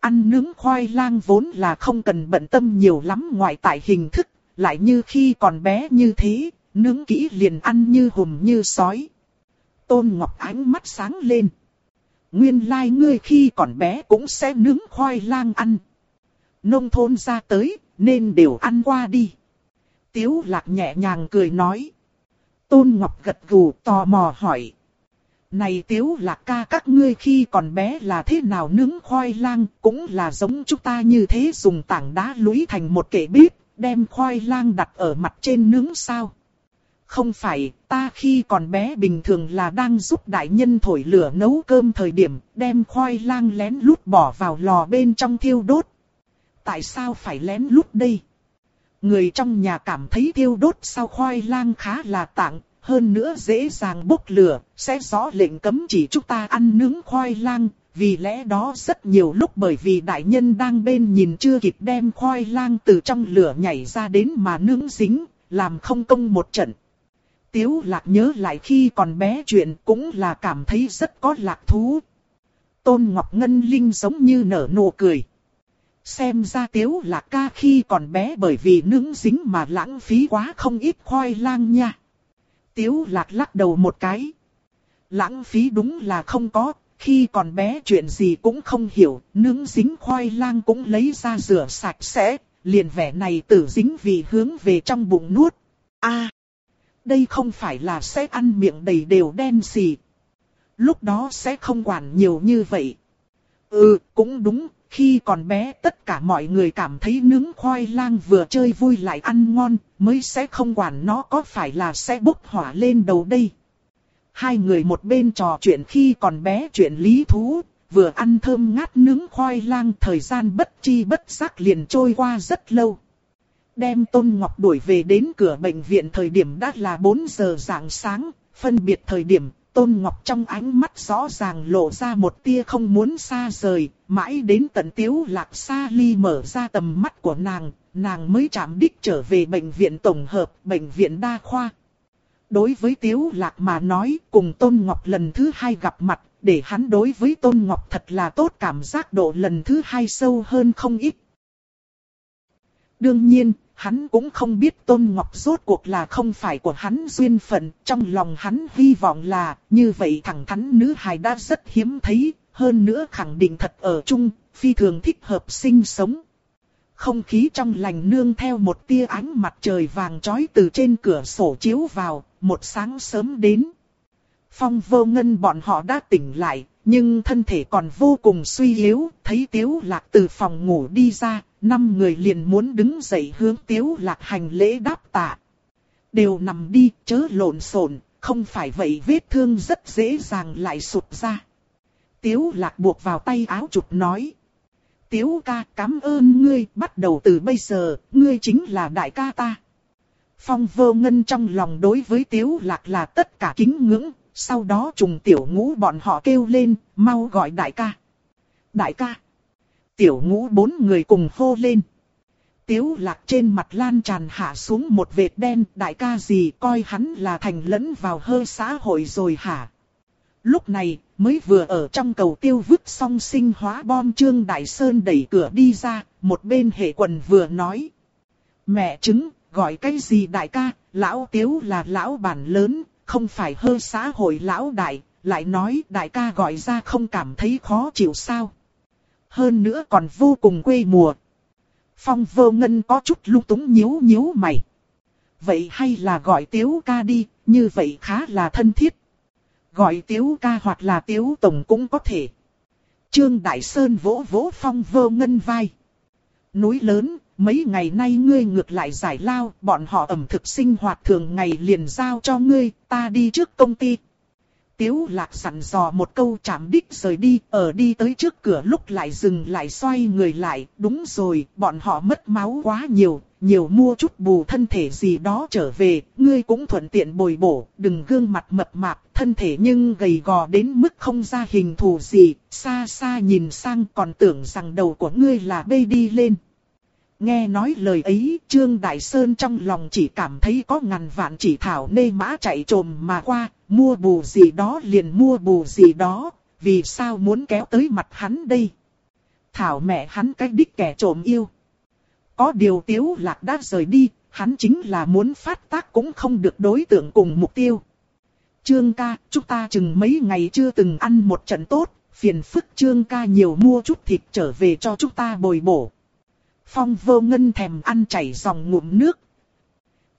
Ăn nướng khoai lang vốn là không cần bận tâm nhiều lắm ngoại tại hình thức, lại như khi còn bé như thế, nướng kỹ liền ăn như hùm như sói. Tôn Ngọc ánh mắt sáng lên. Nguyên lai like ngươi khi còn bé cũng sẽ nướng khoai lang ăn. Nông thôn ra tới, nên đều ăn qua đi. Tiếu lạc nhẹ nhàng cười nói. Tôn Ngọc gật gù tò mò hỏi. Này tiếu lạc ca các ngươi khi còn bé là thế nào nướng khoai lang, cũng là giống chúng ta như thế dùng tảng đá lũy thành một kệ bếp, đem khoai lang đặt ở mặt trên nướng sao. Không phải, ta khi còn bé bình thường là đang giúp đại nhân thổi lửa nấu cơm thời điểm, đem khoai lang lén lút bỏ vào lò bên trong thiêu đốt. Tại sao phải lén lút đây? Người trong nhà cảm thấy thiêu đốt sau khoai lang khá là tặng, hơn nữa dễ dàng bốc lửa, sẽ rõ lệnh cấm chỉ chúng ta ăn nướng khoai lang, vì lẽ đó rất nhiều lúc bởi vì đại nhân đang bên nhìn chưa kịp đem khoai lang từ trong lửa nhảy ra đến mà nướng dính, làm không công một trận. Tiếu lạc nhớ lại khi còn bé chuyện cũng là cảm thấy rất có lạc thú. Tôn Ngọc Ngân Linh giống như nở nụ cười. Xem ra tiếu lạc ca khi còn bé bởi vì nướng dính mà lãng phí quá không ít khoai lang nha. Tiếu lạc lắc đầu một cái. Lãng phí đúng là không có, khi còn bé chuyện gì cũng không hiểu, nướng dính khoai lang cũng lấy ra rửa sạch sẽ, liền vẻ này tử dính vì hướng về trong bụng nuốt. a đây không phải là sẽ ăn miệng đầy đều đen gì, Lúc đó sẽ không quản nhiều như vậy. Ừ, cũng đúng, khi còn bé tất cả mọi người cảm thấy nướng khoai lang vừa chơi vui lại ăn ngon, mới sẽ không quản nó có phải là sẽ bốc hỏa lên đầu đây. Hai người một bên trò chuyện khi còn bé chuyện lý thú, vừa ăn thơm ngát nướng khoai lang thời gian bất chi bất giác liền trôi qua rất lâu. Đem Tôn Ngọc đuổi về đến cửa bệnh viện thời điểm đã là 4 giờ rạng sáng, phân biệt thời điểm Tôn Ngọc trong ánh mắt rõ ràng lộ ra một tia không muốn xa rời, mãi đến tận tiếu lạc xa ly mở ra tầm mắt của nàng, nàng mới chạm đích trở về bệnh viện tổng hợp, bệnh viện đa khoa. Đối với tiếu lạc mà nói, cùng Tôn Ngọc lần thứ hai gặp mặt, để hắn đối với Tôn Ngọc thật là tốt cảm giác độ lần thứ hai sâu hơn không ít. Đương nhiên, hắn cũng không biết Tôn Ngọc rốt cuộc là không phải của hắn duyên phận, trong lòng hắn hy vọng là, như vậy thẳng thắn nữ hài đã rất hiếm thấy, hơn nữa khẳng định thật ở chung, phi thường thích hợp sinh sống. Không khí trong lành nương theo một tia ánh mặt trời vàng trói từ trên cửa sổ chiếu vào, một sáng sớm đến. Phong vô ngân bọn họ đã tỉnh lại, nhưng thân thể còn vô cùng suy yếu, thấy tiếu lạc từ phòng ngủ đi ra, năm người liền muốn đứng dậy hướng tiếu lạc hành lễ đáp tạ. Đều nằm đi, chớ lộn xộn, không phải vậy vết thương rất dễ dàng lại sụt ra. Tiếu lạc buộc vào tay áo chụp nói. Tiếu ca cảm ơn ngươi, bắt đầu từ bây giờ, ngươi chính là đại ca ta. Phong vô ngân trong lòng đối với tiếu lạc là tất cả kính ngưỡng, sau đó trùng tiểu ngũ bọn họ kêu lên, mau gọi đại ca. Đại ca. Tiểu ngũ bốn người cùng hô lên. Tiếu lạc trên mặt lan tràn hạ xuống một vệt đen, đại ca gì coi hắn là thành lẫn vào hơi xã hội rồi hả? Lúc này, mới vừa ở trong cầu tiêu vứt xong sinh hóa bom trương Đại Sơn đẩy cửa đi ra, một bên hệ quần vừa nói. Mẹ chứng, gọi cái gì đại ca, lão tiếu là lão bản lớn, không phải hơ xã hội lão đại, lại nói đại ca gọi ra không cảm thấy khó chịu sao. Hơn nữa còn vô cùng quê mùa. Phong vô ngân có chút lung túng nhíu nhíu mày. Vậy hay là gọi tiếu ca đi, như vậy khá là thân thiết. Gọi tiếu ca hoặc là tiếu tổng cũng có thể. Trương Đại Sơn vỗ vỗ phong vô ngân vai. Núi lớn, mấy ngày nay ngươi ngược lại giải lao, bọn họ ẩm thực sinh hoạt thường ngày liền giao cho ngươi, ta đi trước công ty. Tiếu lạc sẵn dò một câu chạm đích rời đi, ở đi tới trước cửa lúc lại dừng lại xoay người lại, đúng rồi, bọn họ mất máu quá nhiều, nhiều mua chút bù thân thể gì đó trở về, ngươi cũng thuận tiện bồi bổ, đừng gương mặt mập mạp, thân thể nhưng gầy gò đến mức không ra hình thù gì, xa xa nhìn sang còn tưởng rằng đầu của ngươi là bê đi lên. Nghe nói lời ấy, Trương Đại Sơn trong lòng chỉ cảm thấy có ngàn vạn chỉ thảo nê mã chạy trồm mà qua, mua bù gì đó liền mua bù gì đó, vì sao muốn kéo tới mặt hắn đây? Thảo mẹ hắn cái đích kẻ trộm yêu. Có điều tiếu lạc đã rời đi, hắn chính là muốn phát tác cũng không được đối tượng cùng mục tiêu. Trương ca, chúng ta chừng mấy ngày chưa từng ăn một trận tốt, phiền phức trương ca nhiều mua chút thịt trở về cho chúng ta bồi bổ. Phong vô ngân thèm ăn chảy dòng ngụm nước.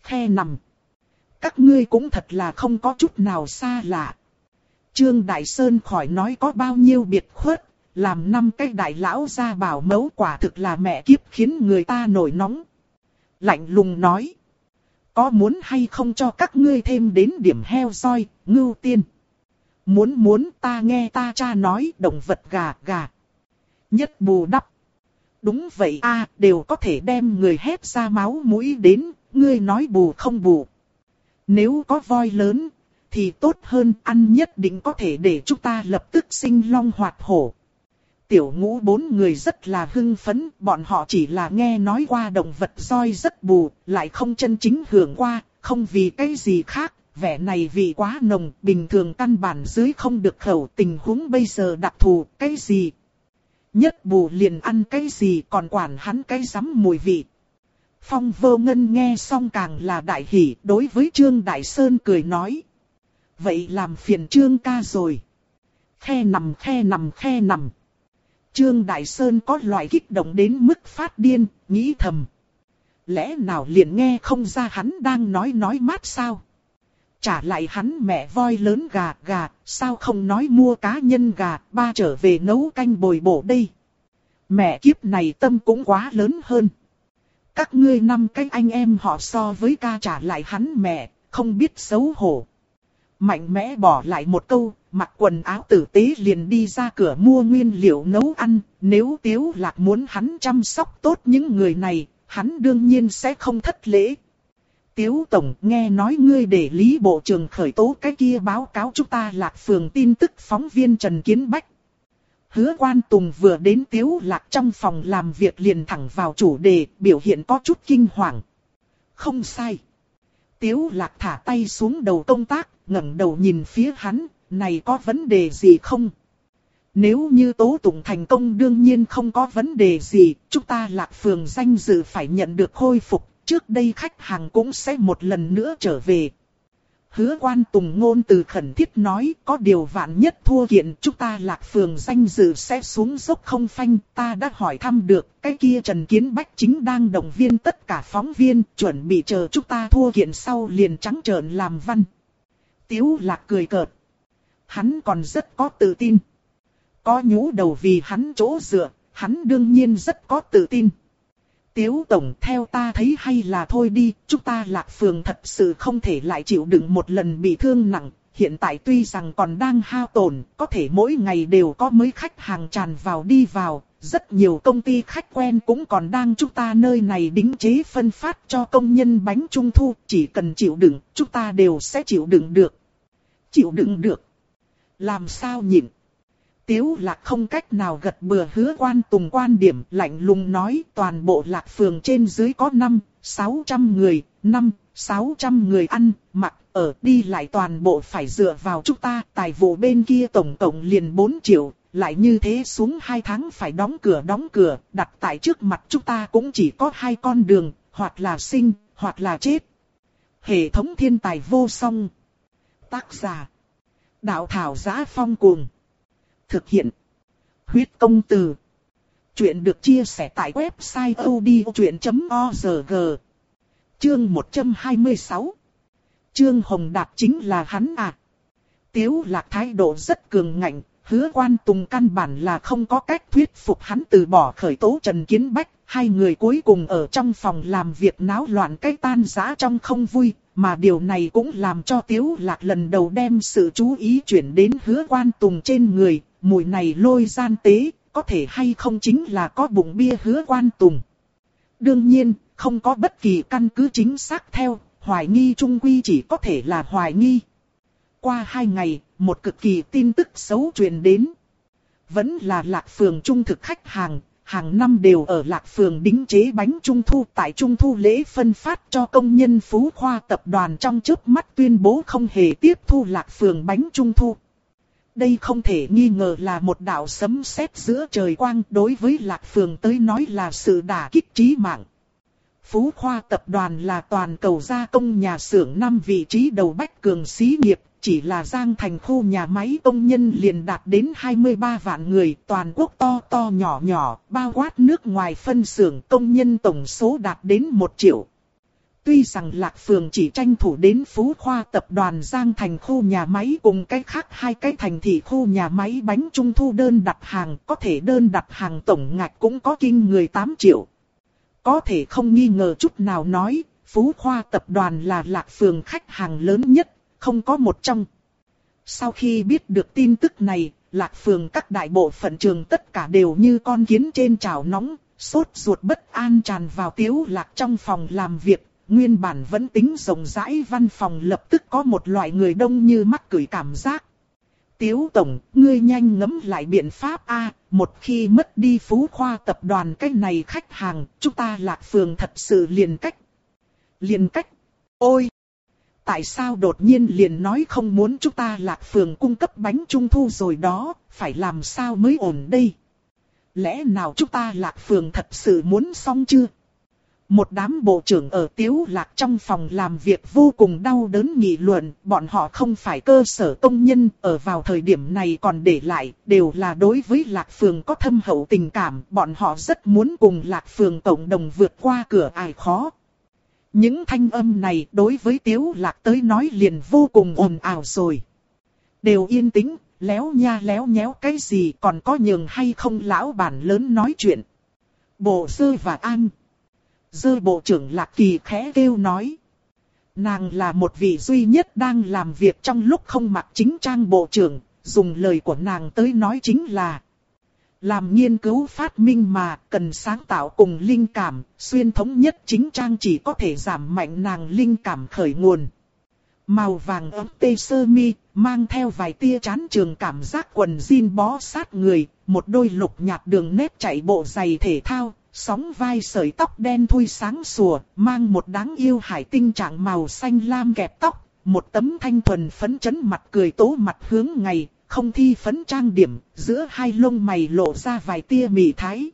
Khe nằm. Các ngươi cũng thật là không có chút nào xa lạ. Trương Đại Sơn khỏi nói có bao nhiêu biệt khuất, làm năm cái đại lão ra bảo mẫu quả thực là mẹ kiếp khiến người ta nổi nóng. Lạnh lùng nói. Có muốn hay không cho các ngươi thêm đến điểm heo roi, ngưu tiên. Muốn muốn ta nghe ta cha nói động vật gà gà. Nhất bù đắp. Đúng vậy a đều có thể đem người hét ra máu mũi đến, ngươi nói bù không bù. Nếu có voi lớn, thì tốt hơn ăn nhất định có thể để chúng ta lập tức sinh long hoạt hổ. Tiểu ngũ bốn người rất là hưng phấn, bọn họ chỉ là nghe nói qua động vật roi rất bù, lại không chân chính hưởng qua, không vì cái gì khác, vẻ này vị quá nồng, bình thường căn bản dưới không được khẩu tình huống bây giờ đặc thù, cái gì Nhất bù liền ăn cái gì còn quản hắn cái rắm mùi vị. Phong vô ngân nghe xong càng là đại hỷ đối với Trương Đại Sơn cười nói. Vậy làm phiền Trương ca rồi. Khe nằm khe nằm khe nằm. Trương Đại Sơn có loại kích động đến mức phát điên, nghĩ thầm. Lẽ nào liền nghe không ra hắn đang nói nói mát sao? Trả lại hắn mẹ voi lớn gà gà, sao không nói mua cá nhân gà, ba trở về nấu canh bồi bổ đây. Mẹ kiếp này tâm cũng quá lớn hơn. Các ngươi năm cái anh em họ so với ca trả lại hắn mẹ, không biết xấu hổ. mạnh mẽ bỏ lại một câu, mặc quần áo tử tế liền đi ra cửa mua nguyên liệu nấu ăn, nếu Tiếu Lạc muốn hắn chăm sóc tốt những người này, hắn đương nhiên sẽ không thất lễ. Tiếu Tổng nghe nói ngươi để Lý Bộ trưởng khởi tố cái kia báo cáo chúng ta Lạc Phường tin tức phóng viên Trần Kiến Bách. Hứa quan Tùng vừa đến Tiếu Lạc trong phòng làm việc liền thẳng vào chủ đề, biểu hiện có chút kinh hoàng. Không sai. Tiếu Lạc thả tay xuống đầu công tác, ngẩng đầu nhìn phía hắn, này có vấn đề gì không? Nếu như tố tụng thành công đương nhiên không có vấn đề gì, chúng ta lạc phường danh dự phải nhận được khôi phục, trước đây khách hàng cũng sẽ một lần nữa trở về. Hứa quan tùng ngôn từ khẩn thiết nói có điều vạn nhất thua kiện chúng ta lạc phường danh dự sẽ xuống dốc không phanh. Ta đã hỏi thăm được cái kia Trần Kiến Bách chính đang động viên tất cả phóng viên chuẩn bị chờ chúng ta thua kiện sau liền trắng trợn làm văn. Tiếu lạc cười cợt. Hắn còn rất có tự tin. Có nhũ đầu vì hắn chỗ dựa, hắn đương nhiên rất có tự tin. Tiếu Tổng theo ta thấy hay là thôi đi, chúng ta lạc phường thật sự không thể lại chịu đựng một lần bị thương nặng. Hiện tại tuy rằng còn đang hao tổn, có thể mỗi ngày đều có mấy khách hàng tràn vào đi vào, rất nhiều công ty khách quen cũng còn đang chúng ta nơi này đính chế phân phát cho công nhân bánh trung thu, chỉ cần chịu đựng, chúng ta đều sẽ chịu đựng được. Chịu đựng được. Làm sao nhịn? Tiếu lạc không cách nào gật bừa hứa quan tùng quan điểm lạnh lùng nói toàn bộ lạc phường trên dưới có 5, 600 người, 5, 600 người ăn, mặc, ở đi lại toàn bộ phải dựa vào chúng ta, tài vụ bên kia tổng cộng liền 4 triệu, lại như thế xuống 2 tháng phải đóng cửa đóng cửa, đặt tại trước mặt chúng ta cũng chỉ có hai con đường, hoặc là sinh, hoặc là chết. Hệ thống thiên tài vô song. Tác giả. Đạo thảo giá phong cuồng. Thực hiện. Huyết công từ. Chuyện được chia sẻ tại website odchuyện.org. Chương 126. Chương Hồng Đạt chính là hắn à. Tiếu lạc thái độ rất cường ngạnh, hứa quan tùng căn bản là không có cách thuyết phục hắn từ bỏ khởi tố Trần Kiến Bách. Hai người cuối cùng ở trong phòng làm việc náo loạn cái tan rã trong không vui, mà điều này cũng làm cho Tiếu Lạc lần đầu đem sự chú ý chuyển đến hứa quan tùng trên người, mùi này lôi gian tế, có thể hay không chính là có bụng bia hứa quan tùng. Đương nhiên, không có bất kỳ căn cứ chính xác theo, hoài nghi trung quy chỉ có thể là hoài nghi. Qua hai ngày, một cực kỳ tin tức xấu truyền đến. Vẫn là lạc phường trung thực khách hàng, hàng năm đều ở lạc phường đính chế bánh trung thu tại trung thu lễ phân phát cho công nhân phú khoa tập đoàn trong trước mắt tuyên bố không hề tiếp thu lạc phường bánh trung thu. Đây không thể nghi ngờ là một đạo sấm sét giữa trời quang đối với lạc phường tới nói là sự đả kích trí mạng. Phú Khoa tập đoàn là toàn cầu gia công nhà xưởng năm vị trí đầu bách cường xí nghiệp, chỉ là Giang Thành khu nhà máy công nhân liền đạt đến 23 vạn người, toàn quốc to to nhỏ nhỏ, bao quát nước ngoài phân xưởng công nhân tổng số đạt đến 1 triệu. Tuy rằng Lạc Phường chỉ tranh thủ đến Phú Khoa tập đoàn Giang Thành khu nhà máy cùng cách khác hai cái thành thị khu nhà máy bánh trung thu đơn đặt hàng, có thể đơn đặt hàng tổng ngạch cũng có kinh người 8 triệu. Có thể không nghi ngờ chút nào nói, Phú Khoa tập đoàn là Lạc Phường khách hàng lớn nhất, không có một trong. Sau khi biết được tin tức này, Lạc Phường các đại bộ phận trường tất cả đều như con kiến trên chảo nóng, sốt ruột bất an tràn vào tiếu lạc trong phòng làm việc, nguyên bản vẫn tính rộng rãi văn phòng lập tức có một loại người đông như mắc cười cảm giác. Tiếu Tổng, ngươi nhanh ngẫm lại biện pháp A, một khi mất đi phú khoa tập đoàn cái này khách hàng, chúng ta lạc phường thật sự liền cách. Liền cách. Ôi! Tại sao đột nhiên liền nói không muốn chúng ta lạc phường cung cấp bánh trung thu rồi đó, phải làm sao mới ổn đây? Lẽ nào chúng ta lạc phường thật sự muốn xong chưa? Một đám bộ trưởng ở Tiếu Lạc trong phòng làm việc vô cùng đau đớn nghị luận, bọn họ không phải cơ sở công nhân, ở vào thời điểm này còn để lại, đều là đối với Lạc Phường có thâm hậu tình cảm, bọn họ rất muốn cùng Lạc Phường cộng đồng vượt qua cửa ải khó. Những thanh âm này đối với Tiếu Lạc tới nói liền vô cùng ồn ào rồi. Đều yên tĩnh, léo nha léo nhéo cái gì còn có nhường hay không lão bản lớn nói chuyện. Bộ sơ và an. Dơ bộ trưởng Lạc Kỳ khẽ kêu nói. Nàng là một vị duy nhất đang làm việc trong lúc không mặc chính trang bộ trưởng, dùng lời của nàng tới nói chính là làm nghiên cứu phát minh mà cần sáng tạo cùng linh cảm, xuyên thống nhất chính trang chỉ có thể giảm mạnh nàng linh cảm khởi nguồn. Màu vàng ấm tê sơ mi, mang theo vài tia chán trường cảm giác quần jean bó sát người, một đôi lục nhạt đường nét chạy bộ giày thể thao, sóng vai sợi tóc đen thui sáng sủa, mang một đáng yêu hải tinh trạng màu xanh lam kẹp tóc, một tấm thanh thuần phấn chấn mặt cười tố mặt hướng ngày, không thi phấn trang điểm, giữa hai lông mày lộ ra vài tia mị thái.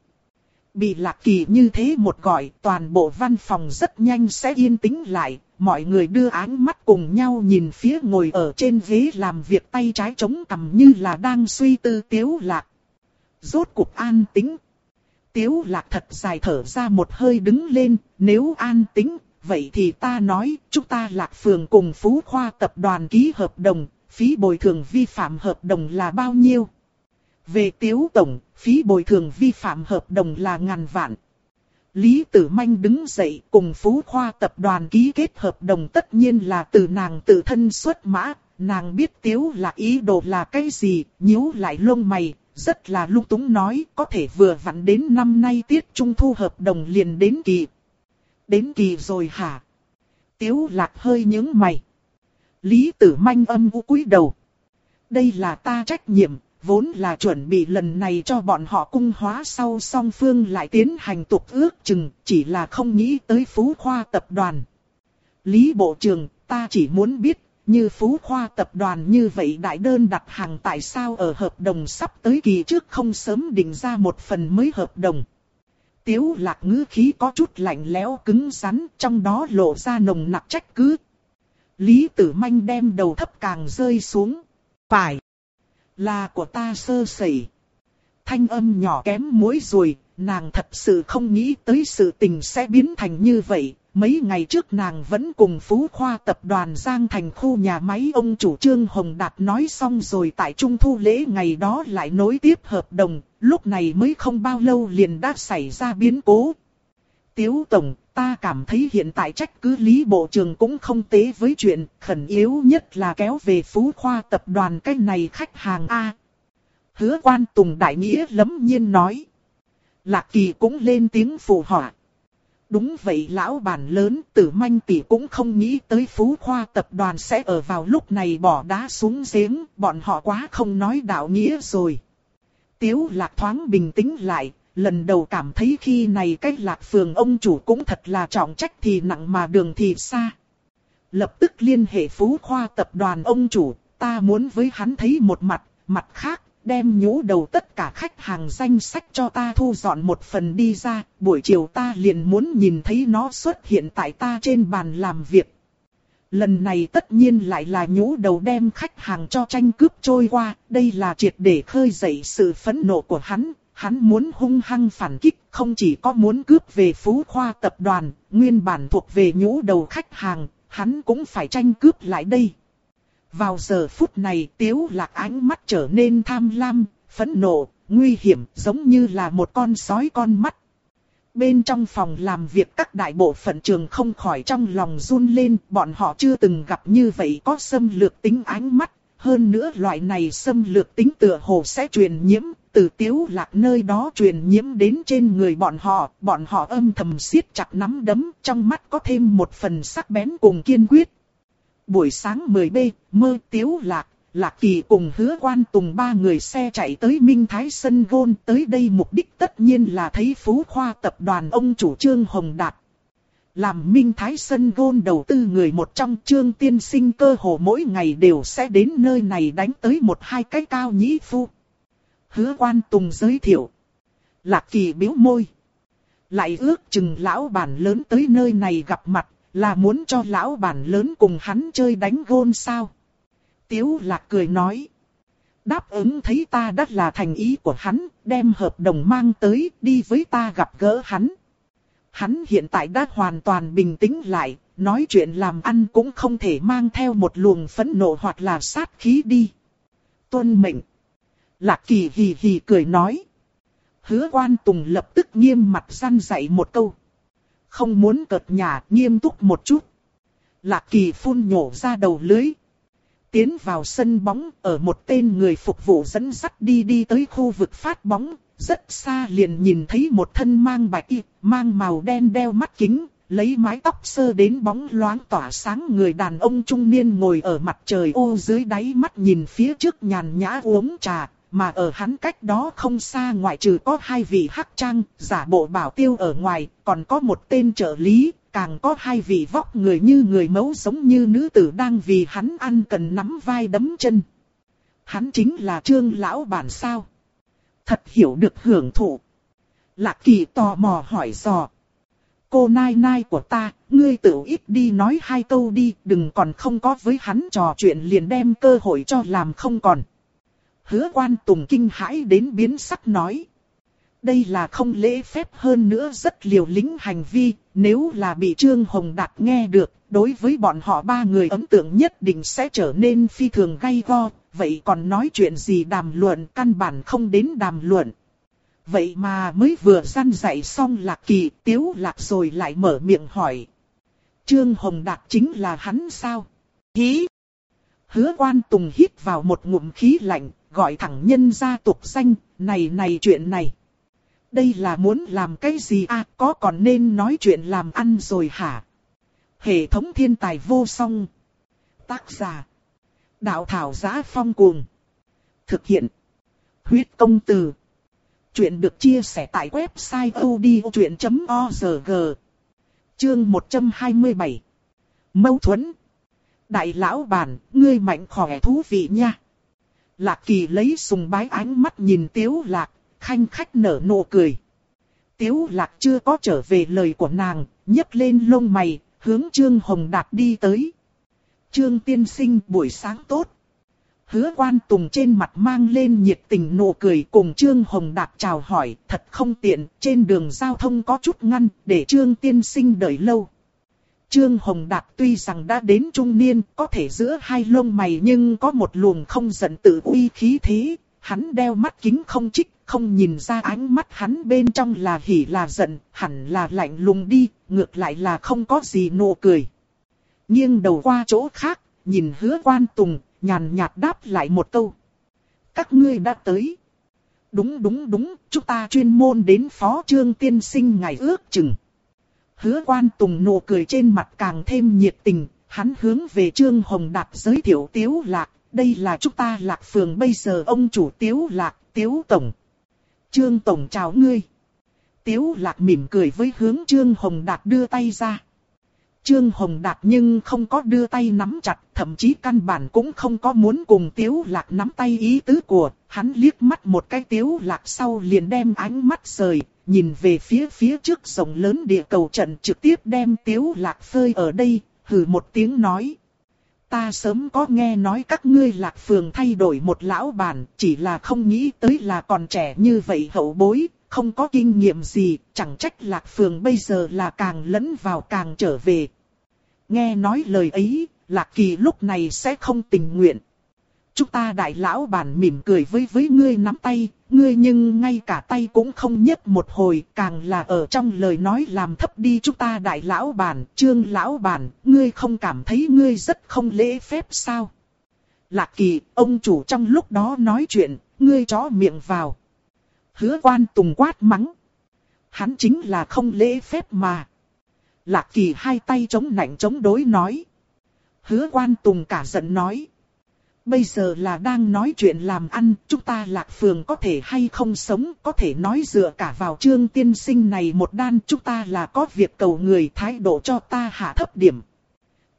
Bị lạc kỳ như thế một gọi, toàn bộ văn phòng rất nhanh sẽ yên tĩnh lại, mọi người đưa ánh mắt cùng nhau nhìn phía ngồi ở trên ghế làm việc tay trái chống cằm như là đang suy tư tiếu lạc. Rốt cục an tĩnh. Tiếu lạc thật dài thở ra một hơi đứng lên, nếu an tĩnh, vậy thì ta nói, chúng ta lạc phường cùng Phú Khoa tập đoàn ký hợp đồng, phí bồi thường vi phạm hợp đồng là bao nhiêu? Về tiếu tổng, phí bồi thường vi phạm hợp đồng là ngàn vạn. Lý Tử Manh đứng dậy cùng Phú Khoa tập đoàn ký kết hợp đồng tất nhiên là từ nàng tự thân xuất mã. Nàng biết tiếu là ý đồ là cái gì, nhíu lại lông mày, rất là lung túng nói có thể vừa vặn đến năm nay tiết trung thu hợp đồng liền đến kỳ. Đến kỳ rồi hả? Tiếu lạc hơi nhướng mày. Lý tử manh âm u cúi đầu. Đây là ta trách nhiệm, vốn là chuẩn bị lần này cho bọn họ cung hóa sau song phương lại tiến hành tục ước chừng, chỉ là không nghĩ tới Phú Khoa tập đoàn. Lý Bộ trưởng, ta chỉ muốn biết, như Phú Khoa tập đoàn như vậy đại đơn đặt hàng tại sao ở hợp đồng sắp tới kỳ trước không sớm định ra một phần mới hợp đồng. Tiếu lạc ngữ khí có chút lạnh lẽo cứng rắn, trong đó lộ ra nồng nặc trách cứ, Lý Tử Manh đem đầu thấp càng rơi xuống. Phải. Là của ta sơ sẩy. Thanh âm nhỏ kém muối rồi, nàng thật sự không nghĩ tới sự tình sẽ biến thành như vậy. Mấy ngày trước nàng vẫn cùng Phú Khoa tập đoàn Giang thành khu nhà máy ông chủ trương Hồng Đạt nói xong rồi tại Trung Thu lễ ngày đó lại nối tiếp hợp đồng, lúc này mới không bao lâu liền đã xảy ra biến cố. Tiếu Tổng, Ta cảm thấy hiện tại trách cứ lý bộ trưởng cũng không tế với chuyện, khẩn yếu nhất là kéo về phú khoa tập đoàn cái này khách hàng A. Hứa quan Tùng Đại Nghĩa lấm nhiên nói. Lạc Kỳ cũng lên tiếng phù họa. Đúng vậy lão bản lớn tử manh tỷ cũng không nghĩ tới phú khoa tập đoàn sẽ ở vào lúc này bỏ đá xuống giếng, bọn họ quá không nói đạo nghĩa rồi. Tiếu lạc thoáng bình tĩnh lại, lần đầu cảm thấy khi này cách lạc phường ông chủ cũng thật là trọng trách thì nặng mà đường thì xa. Lập tức liên hệ phú khoa tập đoàn ông chủ, ta muốn với hắn thấy một mặt, mặt khác, đem nhũ đầu tất cả khách hàng danh sách cho ta thu dọn một phần đi ra, buổi chiều ta liền muốn nhìn thấy nó xuất hiện tại ta trên bàn làm việc. Lần này tất nhiên lại là nhũ đầu đem khách hàng cho tranh cướp trôi qua, đây là triệt để khơi dậy sự phẫn nộ của hắn, hắn muốn hung hăng phản kích, không chỉ có muốn cướp về phú khoa tập đoàn, nguyên bản thuộc về nhũ đầu khách hàng, hắn cũng phải tranh cướp lại đây. Vào giờ phút này tiếu lạc ánh mắt trở nên tham lam, phẫn nộ, nguy hiểm giống như là một con sói con mắt. Bên trong phòng làm việc các đại bộ phận trường không khỏi trong lòng run lên, bọn họ chưa từng gặp như vậy có xâm lược tính ánh mắt, hơn nữa loại này xâm lược tính tựa hồ sẽ truyền nhiễm, từ tiếu lạc nơi đó truyền nhiễm đến trên người bọn họ, bọn họ âm thầm siết chặt nắm đấm, trong mắt có thêm một phần sắc bén cùng kiên quyết. Buổi sáng 10B, mơ tiếu lạc, lạc kỳ cùng hứa quan tùng ba người xe chạy tới Minh Thái Sân Gôn tới đây mục đích tất nhiên là thấy phú khoa tập đoàn ông chủ trương Hồng Đạt. Làm Minh Thái Sân Gôn đầu tư người một trong trương tiên sinh cơ hồ mỗi ngày đều sẽ đến nơi này đánh tới một hai cái cao nhĩ phu. Hứa quan tùng giới thiệu. Lạc kỳ biếu môi. Lại ước chừng lão bản lớn tới nơi này gặp mặt, là muốn cho lão bản lớn cùng hắn chơi đánh gôn sao. Tiếu lạc cười nói. Đáp ứng thấy ta đắt là thành ý của hắn, đem hợp đồng mang tới, đi với ta gặp gỡ hắn. Hắn hiện tại đã hoàn toàn bình tĩnh lại, nói chuyện làm ăn cũng không thể mang theo một luồng phẫn nộ hoặc là sát khí đi. Tuân mệnh. Lạc kỳ hì hì cười nói. Hứa quan tùng lập tức nghiêm mặt răn dạy một câu. Không muốn cợt nhà nghiêm túc một chút. Lạc kỳ phun nhổ ra đầu lưới. Tiến vào sân bóng, ở một tên người phục vụ dẫn dắt đi đi tới khu vực phát bóng, rất xa liền nhìn thấy một thân mang bạch y, mang màu đen đeo mắt kính, lấy mái tóc sơ đến bóng loáng tỏa sáng người đàn ông trung niên ngồi ở mặt trời ô dưới đáy mắt nhìn phía trước nhàn nhã uống trà, mà ở hắn cách đó không xa ngoại trừ có hai vị hắc trang, giả bộ bảo tiêu ở ngoài, còn có một tên trợ lý, càng có hai vị vóc người như người mẫu giống như nữ tử đang vì hắn ăn cần nắm vai đấm chân. Hắn chính là trương lão bản sao. Thật hiểu được hưởng thụ. Lạc kỳ tò mò hỏi dò. Cô nai nai của ta, ngươi tự ít đi nói hai câu đi, đừng còn không có với hắn trò chuyện liền đem cơ hội cho làm không còn. Hứa quan tùng kinh hãi đến biến sắc nói. Đây là không lễ phép hơn nữa rất liều lĩnh hành vi, nếu là bị Trương Hồng Đạt nghe được, đối với bọn họ ba người ấn tượng nhất định sẽ trở nên phi thường gay go, vậy còn nói chuyện gì đàm luận căn bản không đến đàm luận. Vậy mà mới vừa gian dạy xong lạc kỳ tiếu lạc rồi lại mở miệng hỏi. Trương Hồng Đạt chính là hắn sao? Hí! Hứa quan tùng hít vào một ngụm khí lạnh, gọi thẳng nhân gia tục danh, này này chuyện này. Đây là muốn làm cái gì à, có còn nên nói chuyện làm ăn rồi hả? Hệ thống thiên tài vô song. Tác giả. Đạo thảo giá phong cuồng. Thực hiện. Huyết công từ. Chuyện được chia sẻ tại website odchuyện.org. Chương 127. Mâu thuẫn. Đại lão bản, ngươi mạnh khỏe thú vị nha. Lạc kỳ lấy sùng bái ánh mắt nhìn tiếu lạc, khanh khách nở nụ cười. Tiếu lạc chưa có trở về lời của nàng, nhấc lên lông mày, hướng Trương Hồng Đạt đi tới. Trương tiên sinh buổi sáng tốt. Hứa quan tùng trên mặt mang lên nhiệt tình nụ cười cùng Trương Hồng Đạt chào hỏi, thật không tiện, trên đường giao thông có chút ngăn, để Trương tiên sinh đợi lâu. Trương Hồng Đạt tuy rằng đã đến trung niên, có thể giữa hai lông mày nhưng có một luồng không giận tự uy khí thế, hắn đeo mắt kính không trích, không nhìn ra ánh mắt hắn bên trong là hỉ là giận, hẳn là lạnh lùng đi, ngược lại là không có gì nụ cười. Nghiêng đầu qua chỗ khác, nhìn hứa quan tùng, nhàn nhạt đáp lại một câu. Các ngươi đã tới. Đúng đúng đúng, chúng ta chuyên môn đến phó trương tiên sinh ngày ước chừng. Hứa quan tùng nụ cười trên mặt càng thêm nhiệt tình, hắn hướng về trương hồng đạt giới thiệu tiếu lạc. Đây là chúng ta lạc phường bây giờ ông chủ tiếu lạc, tiếu tổng. Trương tổng chào ngươi. Tiếu lạc mỉm cười với hướng trương hồng đạt đưa tay ra. Trương Hồng Đạt nhưng không có đưa tay nắm chặt, thậm chí căn bản cũng không có muốn cùng Tiếu Lạc nắm tay ý tứ của, hắn liếc mắt một cái Tiếu Lạc sau liền đem ánh mắt rời, nhìn về phía phía trước rộng lớn địa cầu trận trực tiếp đem Tiếu Lạc phơi ở đây, hừ một tiếng nói. Ta sớm có nghe nói các ngươi lạc phường thay đổi một lão bản, chỉ là không nghĩ tới là còn trẻ như vậy hậu bối, không có kinh nghiệm gì, chẳng trách lạc phường bây giờ là càng lẫn vào càng trở về. Nghe nói lời ấy, Lạc Kỳ lúc này sẽ không tình nguyện. Chúng ta đại lão bản mỉm cười với với ngươi nắm tay, ngươi nhưng ngay cả tay cũng không nhấc một hồi, càng là ở trong lời nói làm thấp đi chúng ta đại lão bản, trương lão bản, ngươi không cảm thấy ngươi rất không lễ phép sao? Lạc kỳ, ông chủ trong lúc đó nói chuyện, ngươi chó miệng vào. Hứa quan tùng quát mắng. Hắn chính là không lễ phép mà. Lạc kỳ hai tay chống nạnh chống đối nói. Hứa quan tùng cả giận nói. Bây giờ là đang nói chuyện làm ăn, chúng ta lạc phường có thể hay không sống, có thể nói dựa cả vào trương tiên sinh này một đan, chúng ta là có việc cầu người thái độ cho ta hạ thấp điểm.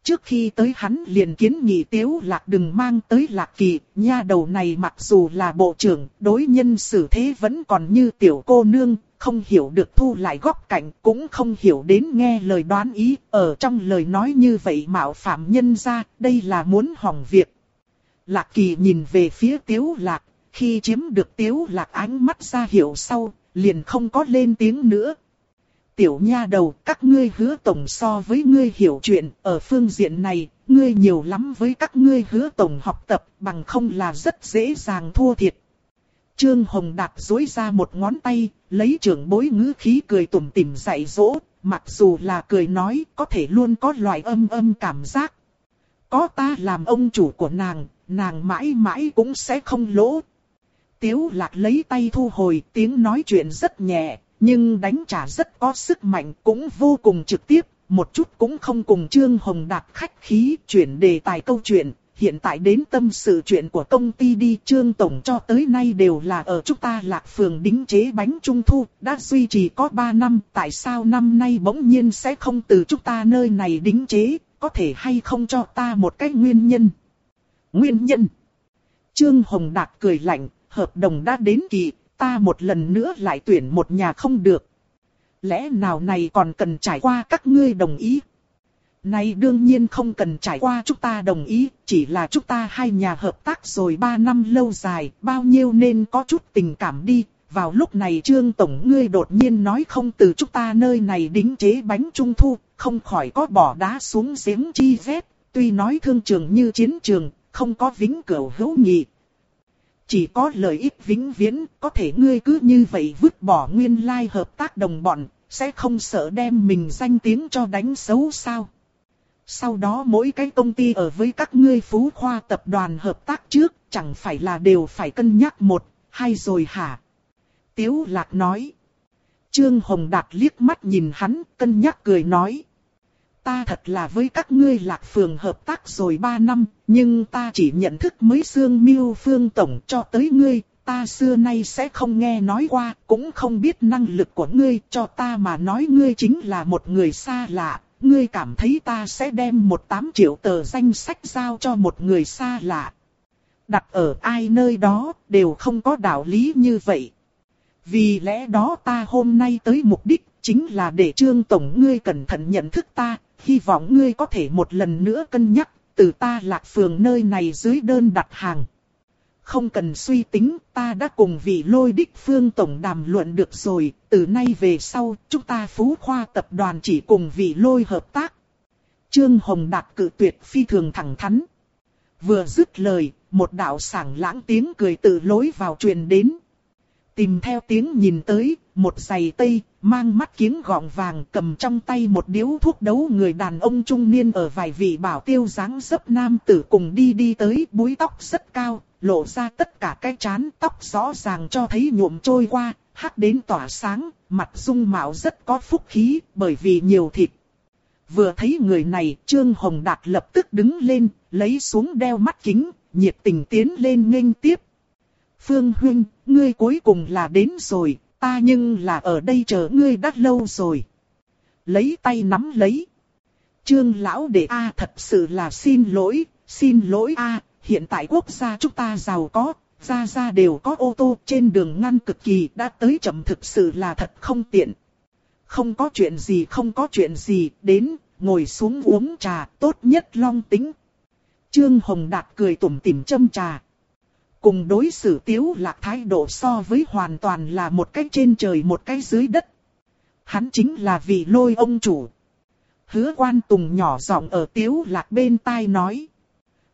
Trước khi tới hắn liền kiến nghị tiếu lạc đừng mang tới lạc kỳ, nha đầu này mặc dù là bộ trưởng, đối nhân xử thế vẫn còn như tiểu cô nương, không hiểu được thu lại góc cạnh, cũng không hiểu đến nghe lời đoán ý, ở trong lời nói như vậy mạo phạm nhân ra, đây là muốn hỏng việc. Lạc kỳ nhìn về phía tiếu lạc, khi chiếm được tiếu lạc ánh mắt ra hiểu sau, liền không có lên tiếng nữa. Tiểu nha đầu, các ngươi hứa tổng so với ngươi hiểu chuyện, ở phương diện này, ngươi nhiều lắm với các ngươi hứa tổng học tập, bằng không là rất dễ dàng thua thiệt. Trương Hồng Đạt dối ra một ngón tay, lấy trưởng bối ngữ khí cười tủm tỉm dạy dỗ, mặc dù là cười nói có thể luôn có loại âm âm cảm giác. Có ta làm ông chủ của nàng, nàng mãi mãi cũng sẽ không lỗ. Tiếu lạc lấy tay thu hồi tiếng nói chuyện rất nhẹ, nhưng đánh trả rất có sức mạnh cũng vô cùng trực tiếp, một chút cũng không cùng Trương Hồng Đạt khách khí chuyển đề tài câu chuyện. Hiện tại đến tâm sự chuyện của công ty đi Trương Tổng cho tới nay đều là ở chúng ta lạc phường đính chế bánh trung thu, đã duy trì có 3 năm, tại sao năm nay bỗng nhiên sẽ không từ chúng ta nơi này đính chế, có thể hay không cho ta một cái nguyên nhân. Nguyên nhân Trương Hồng Đạt cười lạnh, hợp đồng đã đến kỳ, ta một lần nữa lại tuyển một nhà không được. Lẽ nào này còn cần trải qua các ngươi đồng ý? Này đương nhiên không cần trải qua chúng ta đồng ý, chỉ là chúng ta hai nhà hợp tác rồi ba năm lâu dài, bao nhiêu nên có chút tình cảm đi. Vào lúc này Trương Tổng ngươi đột nhiên nói không từ chúng ta nơi này đính chế bánh trung thu, không khỏi có bỏ đá xuống giếng chi vết, tuy nói thương trường như chiến trường, không có vĩnh cửu hữu nghị, chỉ có lợi ích vĩnh viễn, có thể ngươi cứ như vậy vứt bỏ nguyên lai hợp tác đồng bọn, sẽ không sợ đem mình danh tiếng cho đánh xấu sao. Sau đó mỗi cái công ty ở với các ngươi phú khoa tập đoàn hợp tác trước, chẳng phải là đều phải cân nhắc một, hai rồi hả? Tiếu lạc nói. Trương Hồng Đạt liếc mắt nhìn hắn, cân nhắc cười nói ta thật là với các ngươi lạc phường hợp tác rồi 3 năm, nhưng ta chỉ nhận thức mới xương miêu phương tổng cho tới ngươi, ta xưa nay sẽ không nghe nói qua, cũng không biết năng lực của ngươi, cho ta mà nói ngươi chính là một người xa lạ, ngươi cảm thấy ta sẽ đem một tám triệu tờ danh sách giao cho một người xa lạ. Đặt ở ai nơi đó, đều không có đạo lý như vậy. Vì lẽ đó ta hôm nay tới mục đích, chính là để trương tổng ngươi cẩn thận nhận thức ta, hy vọng ngươi có thể một lần nữa cân nhắc, từ ta lạc phường nơi này dưới đơn đặt hàng. Không cần suy tính, ta đã cùng vị lôi đích phương tổng đàm luận được rồi, từ nay về sau, chúng ta phú khoa tập đoàn chỉ cùng vị lôi hợp tác. Trương Hồng Đạt cự tuyệt phi thường thẳng thắn. Vừa dứt lời, một đạo sảng lãng tiếng cười tự lối vào truyền đến. Tìm theo tiếng nhìn tới, một giày tây, mang mắt kiếng gọng vàng cầm trong tay một điếu thuốc đấu người đàn ông trung niên ở vài vị bảo tiêu dáng dấp nam tử cùng đi đi tới búi tóc rất cao, lộ ra tất cả cái chán tóc rõ ràng cho thấy nhuộm trôi qua, hắc đến tỏa sáng, mặt dung mạo rất có phúc khí bởi vì nhiều thịt. Vừa thấy người này, Trương Hồng Đạt lập tức đứng lên, lấy xuống đeo mắt kính, nhiệt tình tiến lên nghênh tiếp. Phương Huynh, ngươi cuối cùng là đến rồi, ta nhưng là ở đây chờ ngươi đã lâu rồi. Lấy tay nắm lấy. Trương lão đệ A thật sự là xin lỗi, xin lỗi A, hiện tại quốc gia chúng ta giàu có, ra ra đều có ô tô trên đường ngăn cực kỳ đã tới chậm thực sự là thật không tiện. Không có chuyện gì không có chuyện gì, đến, ngồi xuống uống trà, tốt nhất long tính. Trương Hồng Đạt cười tủm tỉm châm trà. Cùng đối xử tiếu lạc thái độ so với hoàn toàn là một cái trên trời một cái dưới đất. Hắn chính là vị lôi ông chủ. Hứa quan tùng nhỏ giọng ở tiếu lạc bên tai nói.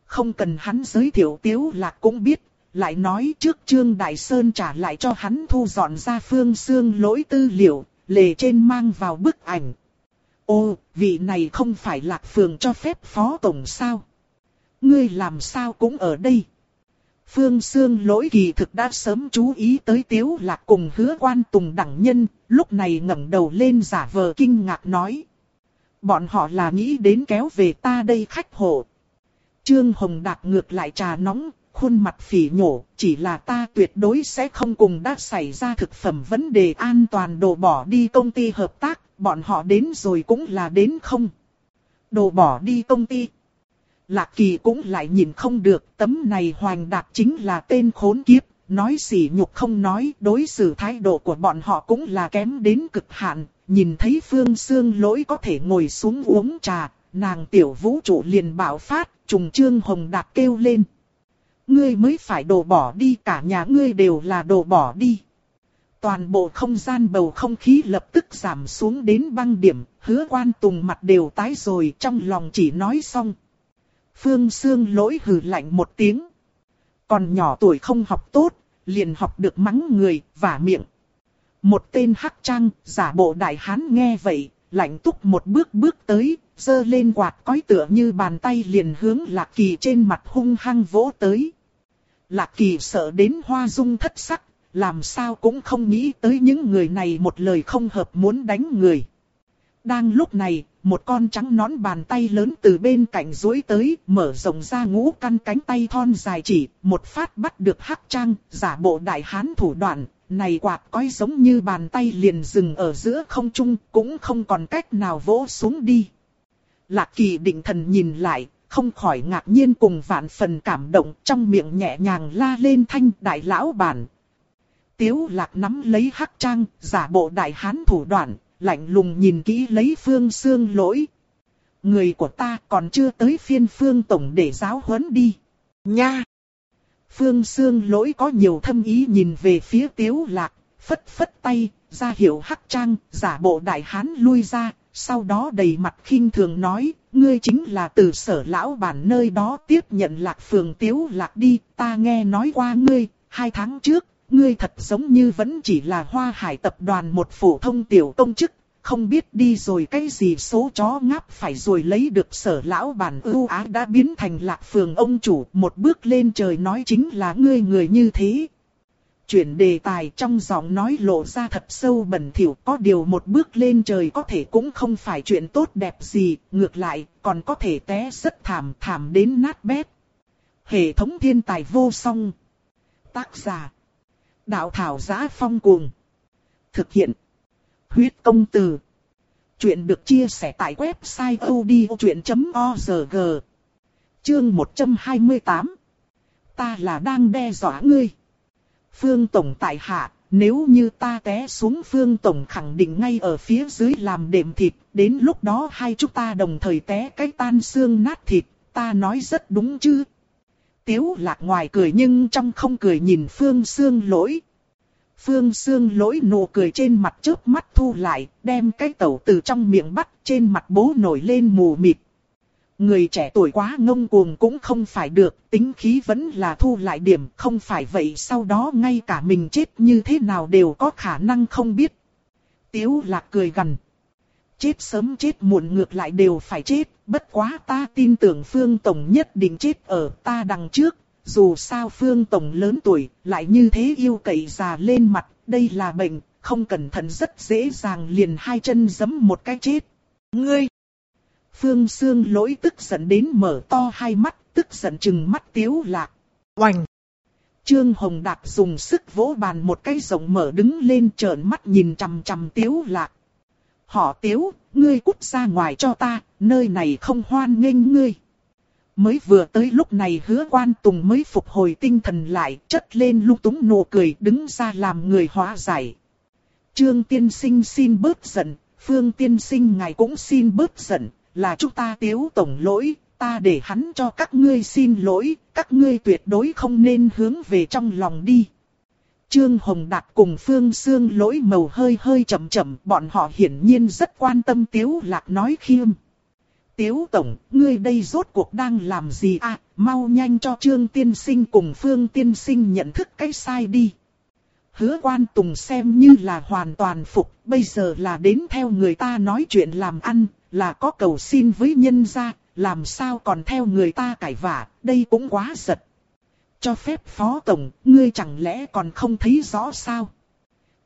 Không cần hắn giới thiệu tiếu lạc cũng biết, lại nói trước Trương Đại Sơn trả lại cho hắn thu dọn ra phương xương lỗi tư liệu, lề trên mang vào bức ảnh. Ô, vị này không phải lạc phường cho phép phó tổng sao? Ngươi làm sao cũng ở đây? Phương Sương lỗi kỳ thực đã sớm chú ý tới Tiếu Lạc cùng hứa quan tùng đẳng nhân, lúc này ngẩng đầu lên giả vờ kinh ngạc nói. Bọn họ là nghĩ đến kéo về ta đây khách hộ. Trương Hồng Đạt ngược lại trà nóng, khuôn mặt phỉ nhổ, chỉ là ta tuyệt đối sẽ không cùng đã xảy ra thực phẩm vấn đề an toàn đồ bỏ đi công ty hợp tác, bọn họ đến rồi cũng là đến không. Đồ bỏ đi công ty. Lạc kỳ cũng lại nhìn không được, tấm này hoành đạt chính là tên khốn kiếp, nói sỉ nhục không nói, đối xử thái độ của bọn họ cũng là kém đến cực hạn, nhìn thấy phương xương lỗi có thể ngồi xuống uống trà, nàng tiểu vũ trụ liền bảo phát, trùng trương hồng đạt kêu lên. Ngươi mới phải đổ bỏ đi, cả nhà ngươi đều là đổ bỏ đi. Toàn bộ không gian bầu không khí lập tức giảm xuống đến băng điểm, hứa quan tùng mặt đều tái rồi trong lòng chỉ nói xong. Phương Sương lỗi hừ lạnh một tiếng. Còn nhỏ tuổi không học tốt, liền học được mắng người, và miệng. Một tên hắc trang, giả bộ đại hán nghe vậy, lạnh túc một bước bước tới, dơ lên quạt cói tựa như bàn tay liền hướng Lạc Kỳ trên mặt hung hăng vỗ tới. Lạc Kỳ sợ đến hoa dung thất sắc, làm sao cũng không nghĩ tới những người này một lời không hợp muốn đánh người. Đang lúc này, một con trắng nón bàn tay lớn từ bên cạnh duỗi tới, mở rộng ra ngũ căn cánh tay thon dài chỉ, một phát bắt được hắc trang, giả bộ đại hán thủ đoạn, này quạt coi giống như bàn tay liền dừng ở giữa không trung, cũng không còn cách nào vỗ xuống đi. Lạc kỳ định thần nhìn lại, không khỏi ngạc nhiên cùng vạn phần cảm động, trong miệng nhẹ nhàng la lên thanh đại lão bản. Tiếu lạc nắm lấy hắc trang, giả bộ đại hán thủ đoạn, lạnh lùng nhìn kỹ lấy phương xương lỗi. Người của ta còn chưa tới phiên phương tổng để giáo huấn đi. Nha! Phương xương lỗi có nhiều thâm ý nhìn về phía tiếu lạc, phất phất tay, ra hiệu hắc trang, giả bộ đại hán lui ra, sau đó đầy mặt khinh thường nói, ngươi chính là từ sở lão bản nơi đó tiếp nhận lạc phường tiếu lạc đi, ta nghe nói qua ngươi, hai tháng trước, ngươi thật giống như vẫn chỉ là hoa hải tập đoàn một phổ thông tiểu công chức, không biết đi rồi cái gì số chó ngáp phải rồi lấy được sở lão bản ưu á đã biến thành lạc phường ông chủ, một bước lên trời nói chính là ngươi người như thế. Chuyển đề tài trong giọng nói lộ ra thật sâu bẩn thỉu có điều một bước lên trời có thể cũng không phải chuyện tốt đẹp gì, ngược lại còn có thể té rất thảm thảm đến nát bét. Hệ thống thiên tài vô song. Tác giả. Đạo thảo giá phong cuồng. Thực hiện. Huyết công từ. Chuyện được chia sẻ tại website odchuyện.org. Chương 128. Ta là đang đe dọa ngươi. Phương Tổng tại hạ, nếu như ta té xuống Phương Tổng khẳng định ngay ở phía dưới làm đệm thịt, đến lúc đó hai chúng ta đồng thời té cái tan xương nát thịt, ta nói rất đúng chứ. Tiếu lạc ngoài cười nhưng trong không cười nhìn Phương Sương lỗi. Phương Sương lỗi nụ cười trên mặt trước mắt thu lại, đem cái tẩu từ trong miệng bắt trên mặt bố nổi lên mù mịt. Người trẻ tuổi quá ngông cuồng cũng không phải được, tính khí vẫn là thu lại điểm, không phải vậy sau đó ngay cả mình chết như thế nào đều có khả năng không biết. Tiếu lạc cười gần. Chết sớm chết muộn ngược lại đều phải chết, bất quá ta tin tưởng Phương Tổng nhất định chết ở ta đằng trước, dù sao Phương Tổng lớn tuổi, lại như thế yêu cậy già lên mặt, đây là bệnh, không cẩn thận rất dễ dàng liền hai chân giẫm một cái chết. Ngươi! Phương Sương lỗi tức giận đến mở to hai mắt, tức giận chừng mắt tiếu lạc. Oành! Trương Hồng Đạt dùng sức vỗ bàn một cái rộng mở đứng lên trợn mắt nhìn chằm chằm tiếu lạc. Họ tiếu, ngươi cút ra ngoài cho ta, nơi này không hoan nghênh ngươi. Mới vừa tới lúc này hứa quan tùng mới phục hồi tinh thần lại, chất lên lung túng nụ cười đứng ra làm người hóa giải. Trương tiên sinh xin bớt giận, phương tiên sinh ngài cũng xin bớt giận, là chúng ta tiếu tổng lỗi, ta để hắn cho các ngươi xin lỗi, các ngươi tuyệt đối không nên hướng về trong lòng đi. Trương Hồng Đạt cùng Phương Sương lỗi màu hơi hơi chậm chậm, bọn họ hiển nhiên rất quan tâm Tiếu Lạc nói khiêm. Tiếu Tổng, ngươi đây rốt cuộc đang làm gì à, mau nhanh cho Trương Tiên Sinh cùng Phương Tiên Sinh nhận thức cái sai đi. Hứa quan Tùng xem như là hoàn toàn phục, bây giờ là đến theo người ta nói chuyện làm ăn, là có cầu xin với nhân gia, làm sao còn theo người ta cải vả, đây cũng quá giật. Cho phép Phó Tổng, ngươi chẳng lẽ còn không thấy rõ sao?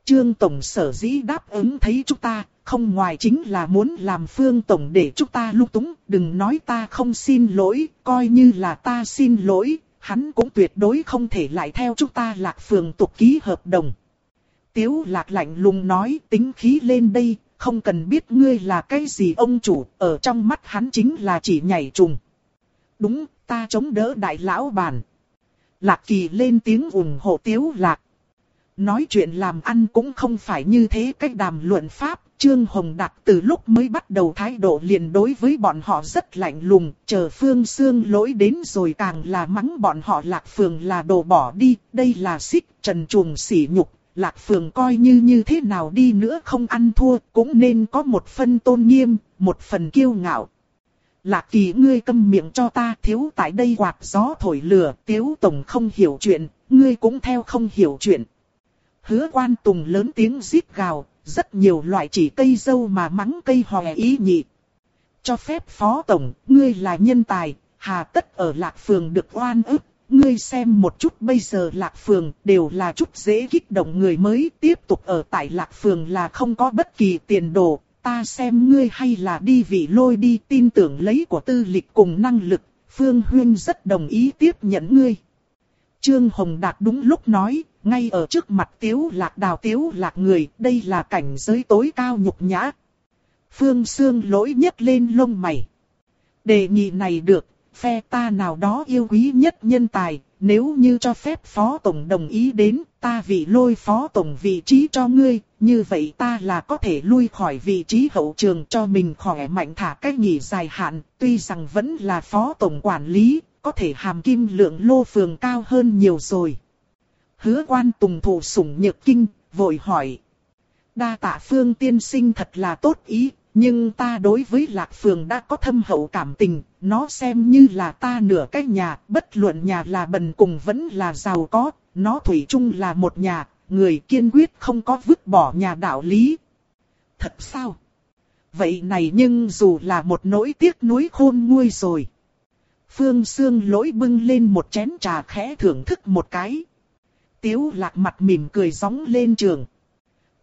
Trương Tổng sở dĩ đáp ứng thấy chúng ta, không ngoài chính là muốn làm Phương Tổng để chúng ta lúc túng, đừng nói ta không xin lỗi, coi như là ta xin lỗi, hắn cũng tuyệt đối không thể lại theo chúng ta lạc phường tục ký hợp đồng. Tiếu lạc lạnh lùng nói tính khí lên đây, không cần biết ngươi là cái gì ông chủ, ở trong mắt hắn chính là chỉ nhảy trùng. Đúng, ta chống đỡ đại lão bản. Lạc kỳ lên tiếng ủng hộ tiếu lạc. Nói chuyện làm ăn cũng không phải như thế cách đàm luận pháp. Trương Hồng Đạt từ lúc mới bắt đầu thái độ liền đối với bọn họ rất lạnh lùng, chờ Phương Sương lỗi đến rồi càng là mắng bọn họ Lạc Phường là đồ bỏ đi, đây là xích trần chuồng sỉ nhục, Lạc Phường coi như như thế nào đi nữa không ăn thua, cũng nên có một phần tôn nghiêm, một phần kiêu ngạo. Lạc kỳ ngươi câm miệng cho ta thiếu tại đây quạt gió thổi lửa, tiếu tổng không hiểu chuyện, ngươi cũng theo không hiểu chuyện. Hứa quan tùng lớn tiếng rít gào, rất nhiều loại chỉ cây dâu mà mắng cây hòe ý nhị. Cho phép phó tổng, ngươi là nhân tài, hà tất ở lạc phường được oan ức, ngươi xem một chút bây giờ lạc phường đều là chút dễ kích động người mới tiếp tục ở tại lạc phường là không có bất kỳ tiền đồ, ta xem ngươi hay là đi vị lôi đi tin tưởng lấy của tư lịch cùng năng lực, Phương Huyên rất đồng ý tiếp nhận ngươi. Trương Hồng Đạt đúng lúc nói, ngay ở trước mặt tiếu lạc đào tiếu lạc người, đây là cảnh giới tối cao nhục nhã. Phương Sương lỗi nhất lên lông mày. Đề nghị này được, phe ta nào đó yêu quý nhất nhân tài, nếu như cho phép phó tổng đồng ý đến, ta vị lôi phó tổng vị trí cho ngươi, như vậy ta là có thể lui khỏi vị trí hậu trường cho mình khỏe mạnh thả cách nghỉ dài hạn, tuy rằng vẫn là phó tổng quản lý, có thể hàm kim lượng lô phường cao hơn nhiều rồi. Hứa quan tùng thủ sủng nhược kinh, vội hỏi. Đa tạ phương tiên sinh thật là tốt ý, nhưng ta đối với lạc phường đã có thâm hậu cảm tình, nó xem như là ta nửa cái nhà, bất luận nhà là bần cùng vẫn là giàu có, nó thủy chung là một nhà, người kiên quyết không có vứt bỏ nhà đạo lý. Thật sao? Vậy này nhưng dù là một nỗi tiếc nuối khôn nguôi rồi. Phương Sương lỗi bưng lên một chén trà khẽ thưởng thức một cái. Tiếu lạc mặt mỉm cười gióng lên trường.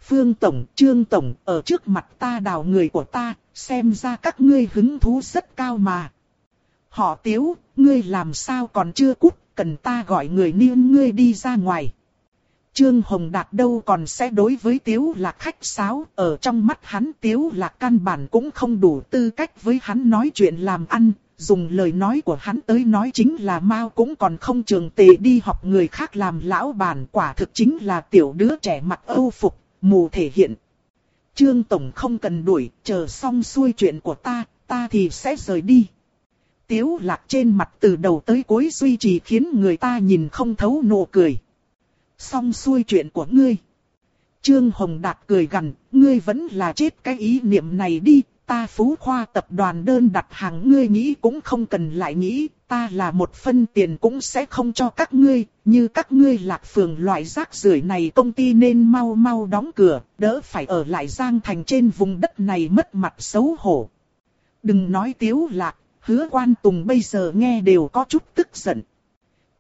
Phương Tổng, Trương Tổng, ở trước mặt ta đào người của ta, xem ra các ngươi hứng thú rất cao mà. Họ Tiếu, ngươi làm sao còn chưa cút, cần ta gọi người niên ngươi đi ra ngoài. Trương Hồng Đạt đâu còn sẽ đối với Tiếu Lạc khách sáo, ở trong mắt hắn Tiếu Lạc căn bản cũng không đủ tư cách với hắn nói chuyện làm ăn, dùng lời nói của hắn tới nói chính là Mao cũng còn không trường tề đi học người khác làm lão bản quả thực chính là tiểu đứa trẻ mặc âu phục, mù thể hiện. Trương Tổng không cần đuổi, chờ xong xuôi chuyện của ta, ta thì sẽ rời đi. Tiếu lạc trên mặt từ đầu tới cuối duy trì khiến người ta nhìn không thấu nụ cười. Xong xuôi chuyện của ngươi. Trương Hồng Đạt cười gằn, ngươi vẫn là chết cái ý niệm này đi, ta phú khoa tập đoàn đơn đặt hàng ngươi nghĩ cũng không cần lại nghĩ, ta là một phân tiền cũng sẽ không cho các ngươi, như các ngươi lạc phường loại rác rưởi này công ty nên mau mau đóng cửa, đỡ phải ở lại giang thành trên vùng đất này mất mặt xấu hổ. Đừng nói tiếu lạc, hứa quan tùng bây giờ nghe đều có chút tức giận.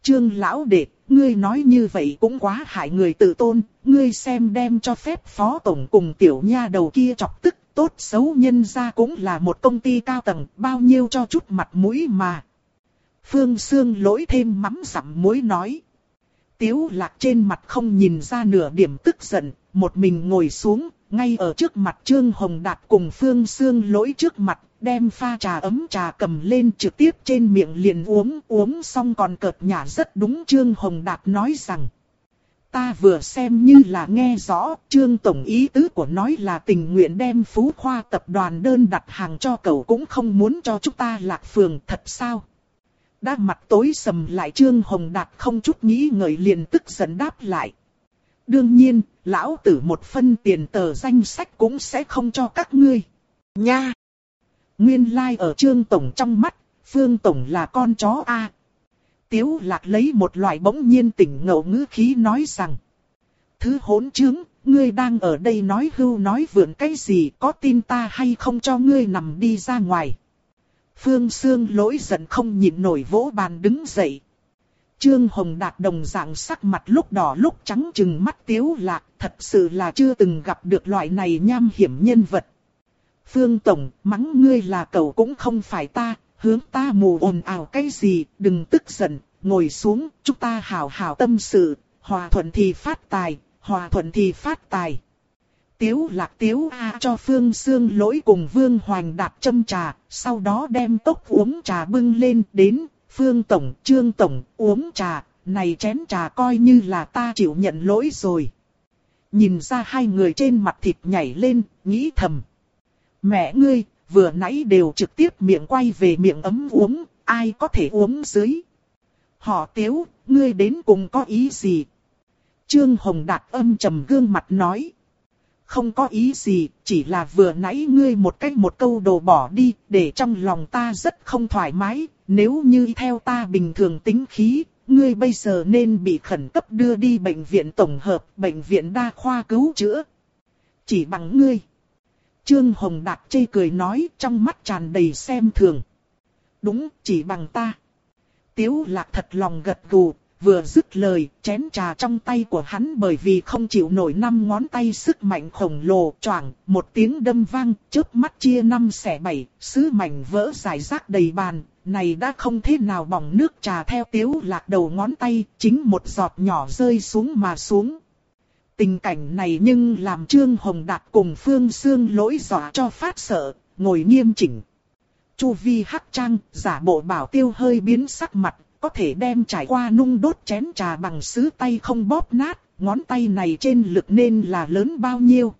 Trương lão đệ, ngươi nói như vậy cũng quá hại người tự tôn, ngươi xem đem cho phép phó tổng cùng tiểu nha đầu kia chọc tức tốt xấu nhân ra cũng là một công ty cao tầng, bao nhiêu cho chút mặt mũi mà. Phương Sương lỗi thêm mắm sẵm muối nói. Tiếu lạc trên mặt không nhìn ra nửa điểm tức giận, một mình ngồi xuống, ngay ở trước mặt Trương Hồng Đạt cùng Phương Sương lỗi trước mặt, đem pha trà ấm trà cầm lên trực tiếp trên miệng liền uống, uống xong còn cợt nhả rất đúng Trương Hồng Đạt nói rằng. Ta vừa xem như là nghe rõ, Trương Tổng ý tứ của nói là tình nguyện đem Phú Khoa tập đoàn đơn đặt hàng cho cậu cũng không muốn cho chúng ta lạc phường thật sao? Đã mặt tối sầm lại Trương Hồng Đạt không chút nghĩ ngợi liền tức giận đáp lại. Đương nhiên, lão tử một phân tiền tờ danh sách cũng sẽ không cho các ngươi. Nha! Nguyên lai like ở Trương Tổng trong mắt, Phương Tổng là con chó A, Tiếu lạc lấy một loại bỗng nhiên tỉnh ngậu ngữ khí nói rằng. Thứ hỗn trướng, ngươi đang ở đây nói hưu nói vượn cái gì có tin ta hay không cho ngươi nằm đi ra ngoài. Phương Sương lỗi giận không nhịn nổi vỗ bàn đứng dậy. Trương Hồng Đạt đồng dạng sắc mặt lúc đỏ lúc trắng chừng mắt tiếu lạc, thật sự là chưa từng gặp được loại này nham hiểm nhân vật. Phương Tổng, mắng ngươi là cậu cũng không phải ta, hướng ta mù ồn ào cái gì, đừng tức giận, ngồi xuống, chúng ta hào hào tâm sự, hòa thuận thì phát tài, hòa thuận thì phát tài. Tiếu lạc tiếu A cho Phương Sương lỗi cùng Vương Hoành đạt châm trà, sau đó đem tốc uống trà bưng lên đến, Phương Tổng, Trương Tổng, uống trà, này chén trà coi như là ta chịu nhận lỗi rồi. Nhìn ra hai người trên mặt thịt nhảy lên, nghĩ thầm. Mẹ ngươi, vừa nãy đều trực tiếp miệng quay về miệng ấm uống, ai có thể uống dưới. Họ tiếu, ngươi đến cùng có ý gì? Trương Hồng Đạt âm trầm gương mặt nói. Không có ý gì, chỉ là vừa nãy ngươi một cách một câu đồ bỏ đi, để trong lòng ta rất không thoải mái, nếu như theo ta bình thường tính khí, ngươi bây giờ nên bị khẩn cấp đưa đi bệnh viện tổng hợp, bệnh viện đa khoa cứu chữa. Chỉ bằng ngươi. Trương Hồng Đạt chê cười nói trong mắt tràn đầy xem thường. Đúng, chỉ bằng ta. Tiếu lạc thật lòng gật gù, vừa dứt lời, chén trà trong tay của hắn bởi vì không chịu nổi năm ngón tay sức mạnh khổng lồ, choảng, một tiếng đâm vang, chớp mắt chia năm xẻ bảy, sứ mảnh vỡ dài rác đầy bàn, này đã không thế nào bỏng nước trà theo tiếu lạc đầu ngón tay, chính một giọt nhỏ rơi xuống mà xuống. Tình cảnh này nhưng làm Trương Hồng Đạt cùng Phương Sương lỗi dọa cho phát sợ, ngồi nghiêm chỉnh. Chu vi hắc trang, giả bộ bảo tiêu hơi biến sắc mặt, có thể đem trải qua nung đốt chén trà bằng sứ tay không bóp nát, ngón tay này trên lực nên là lớn bao nhiêu.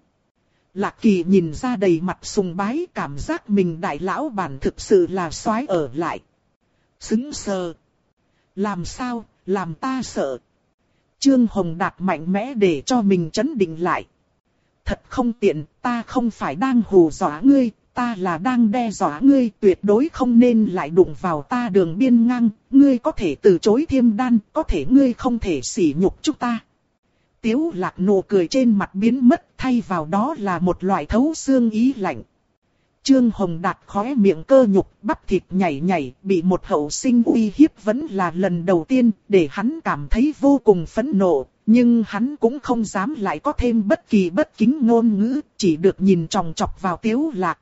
Lạc kỳ nhìn ra đầy mặt sùng bái cảm giác mình đại lão bản thực sự là soái ở lại. Xứng sờ. Làm sao, làm ta sợ. Trương Hồng Đạt mạnh mẽ để cho mình chấn định lại. Thật không tiện, ta không phải đang hù dọa ngươi, ta là đang đe dọa ngươi, tuyệt đối không nên lại đụng vào ta đường biên ngang, ngươi có thể từ chối thiêm đan, có thể ngươi không thể sỉ nhục chúng ta. Tiếu lạc nụ cười trên mặt biến mất, thay vào đó là một loại thấu xương ý lạnh. Trương Hồng Đạt khóe miệng cơ nhục, bắp thịt nhảy nhảy, bị một hậu sinh uy hiếp vẫn là lần đầu tiên, để hắn cảm thấy vô cùng phẫn nộ, nhưng hắn cũng không dám lại có thêm bất kỳ bất kính ngôn ngữ, chỉ được nhìn tròng trọc vào tiếu lạc.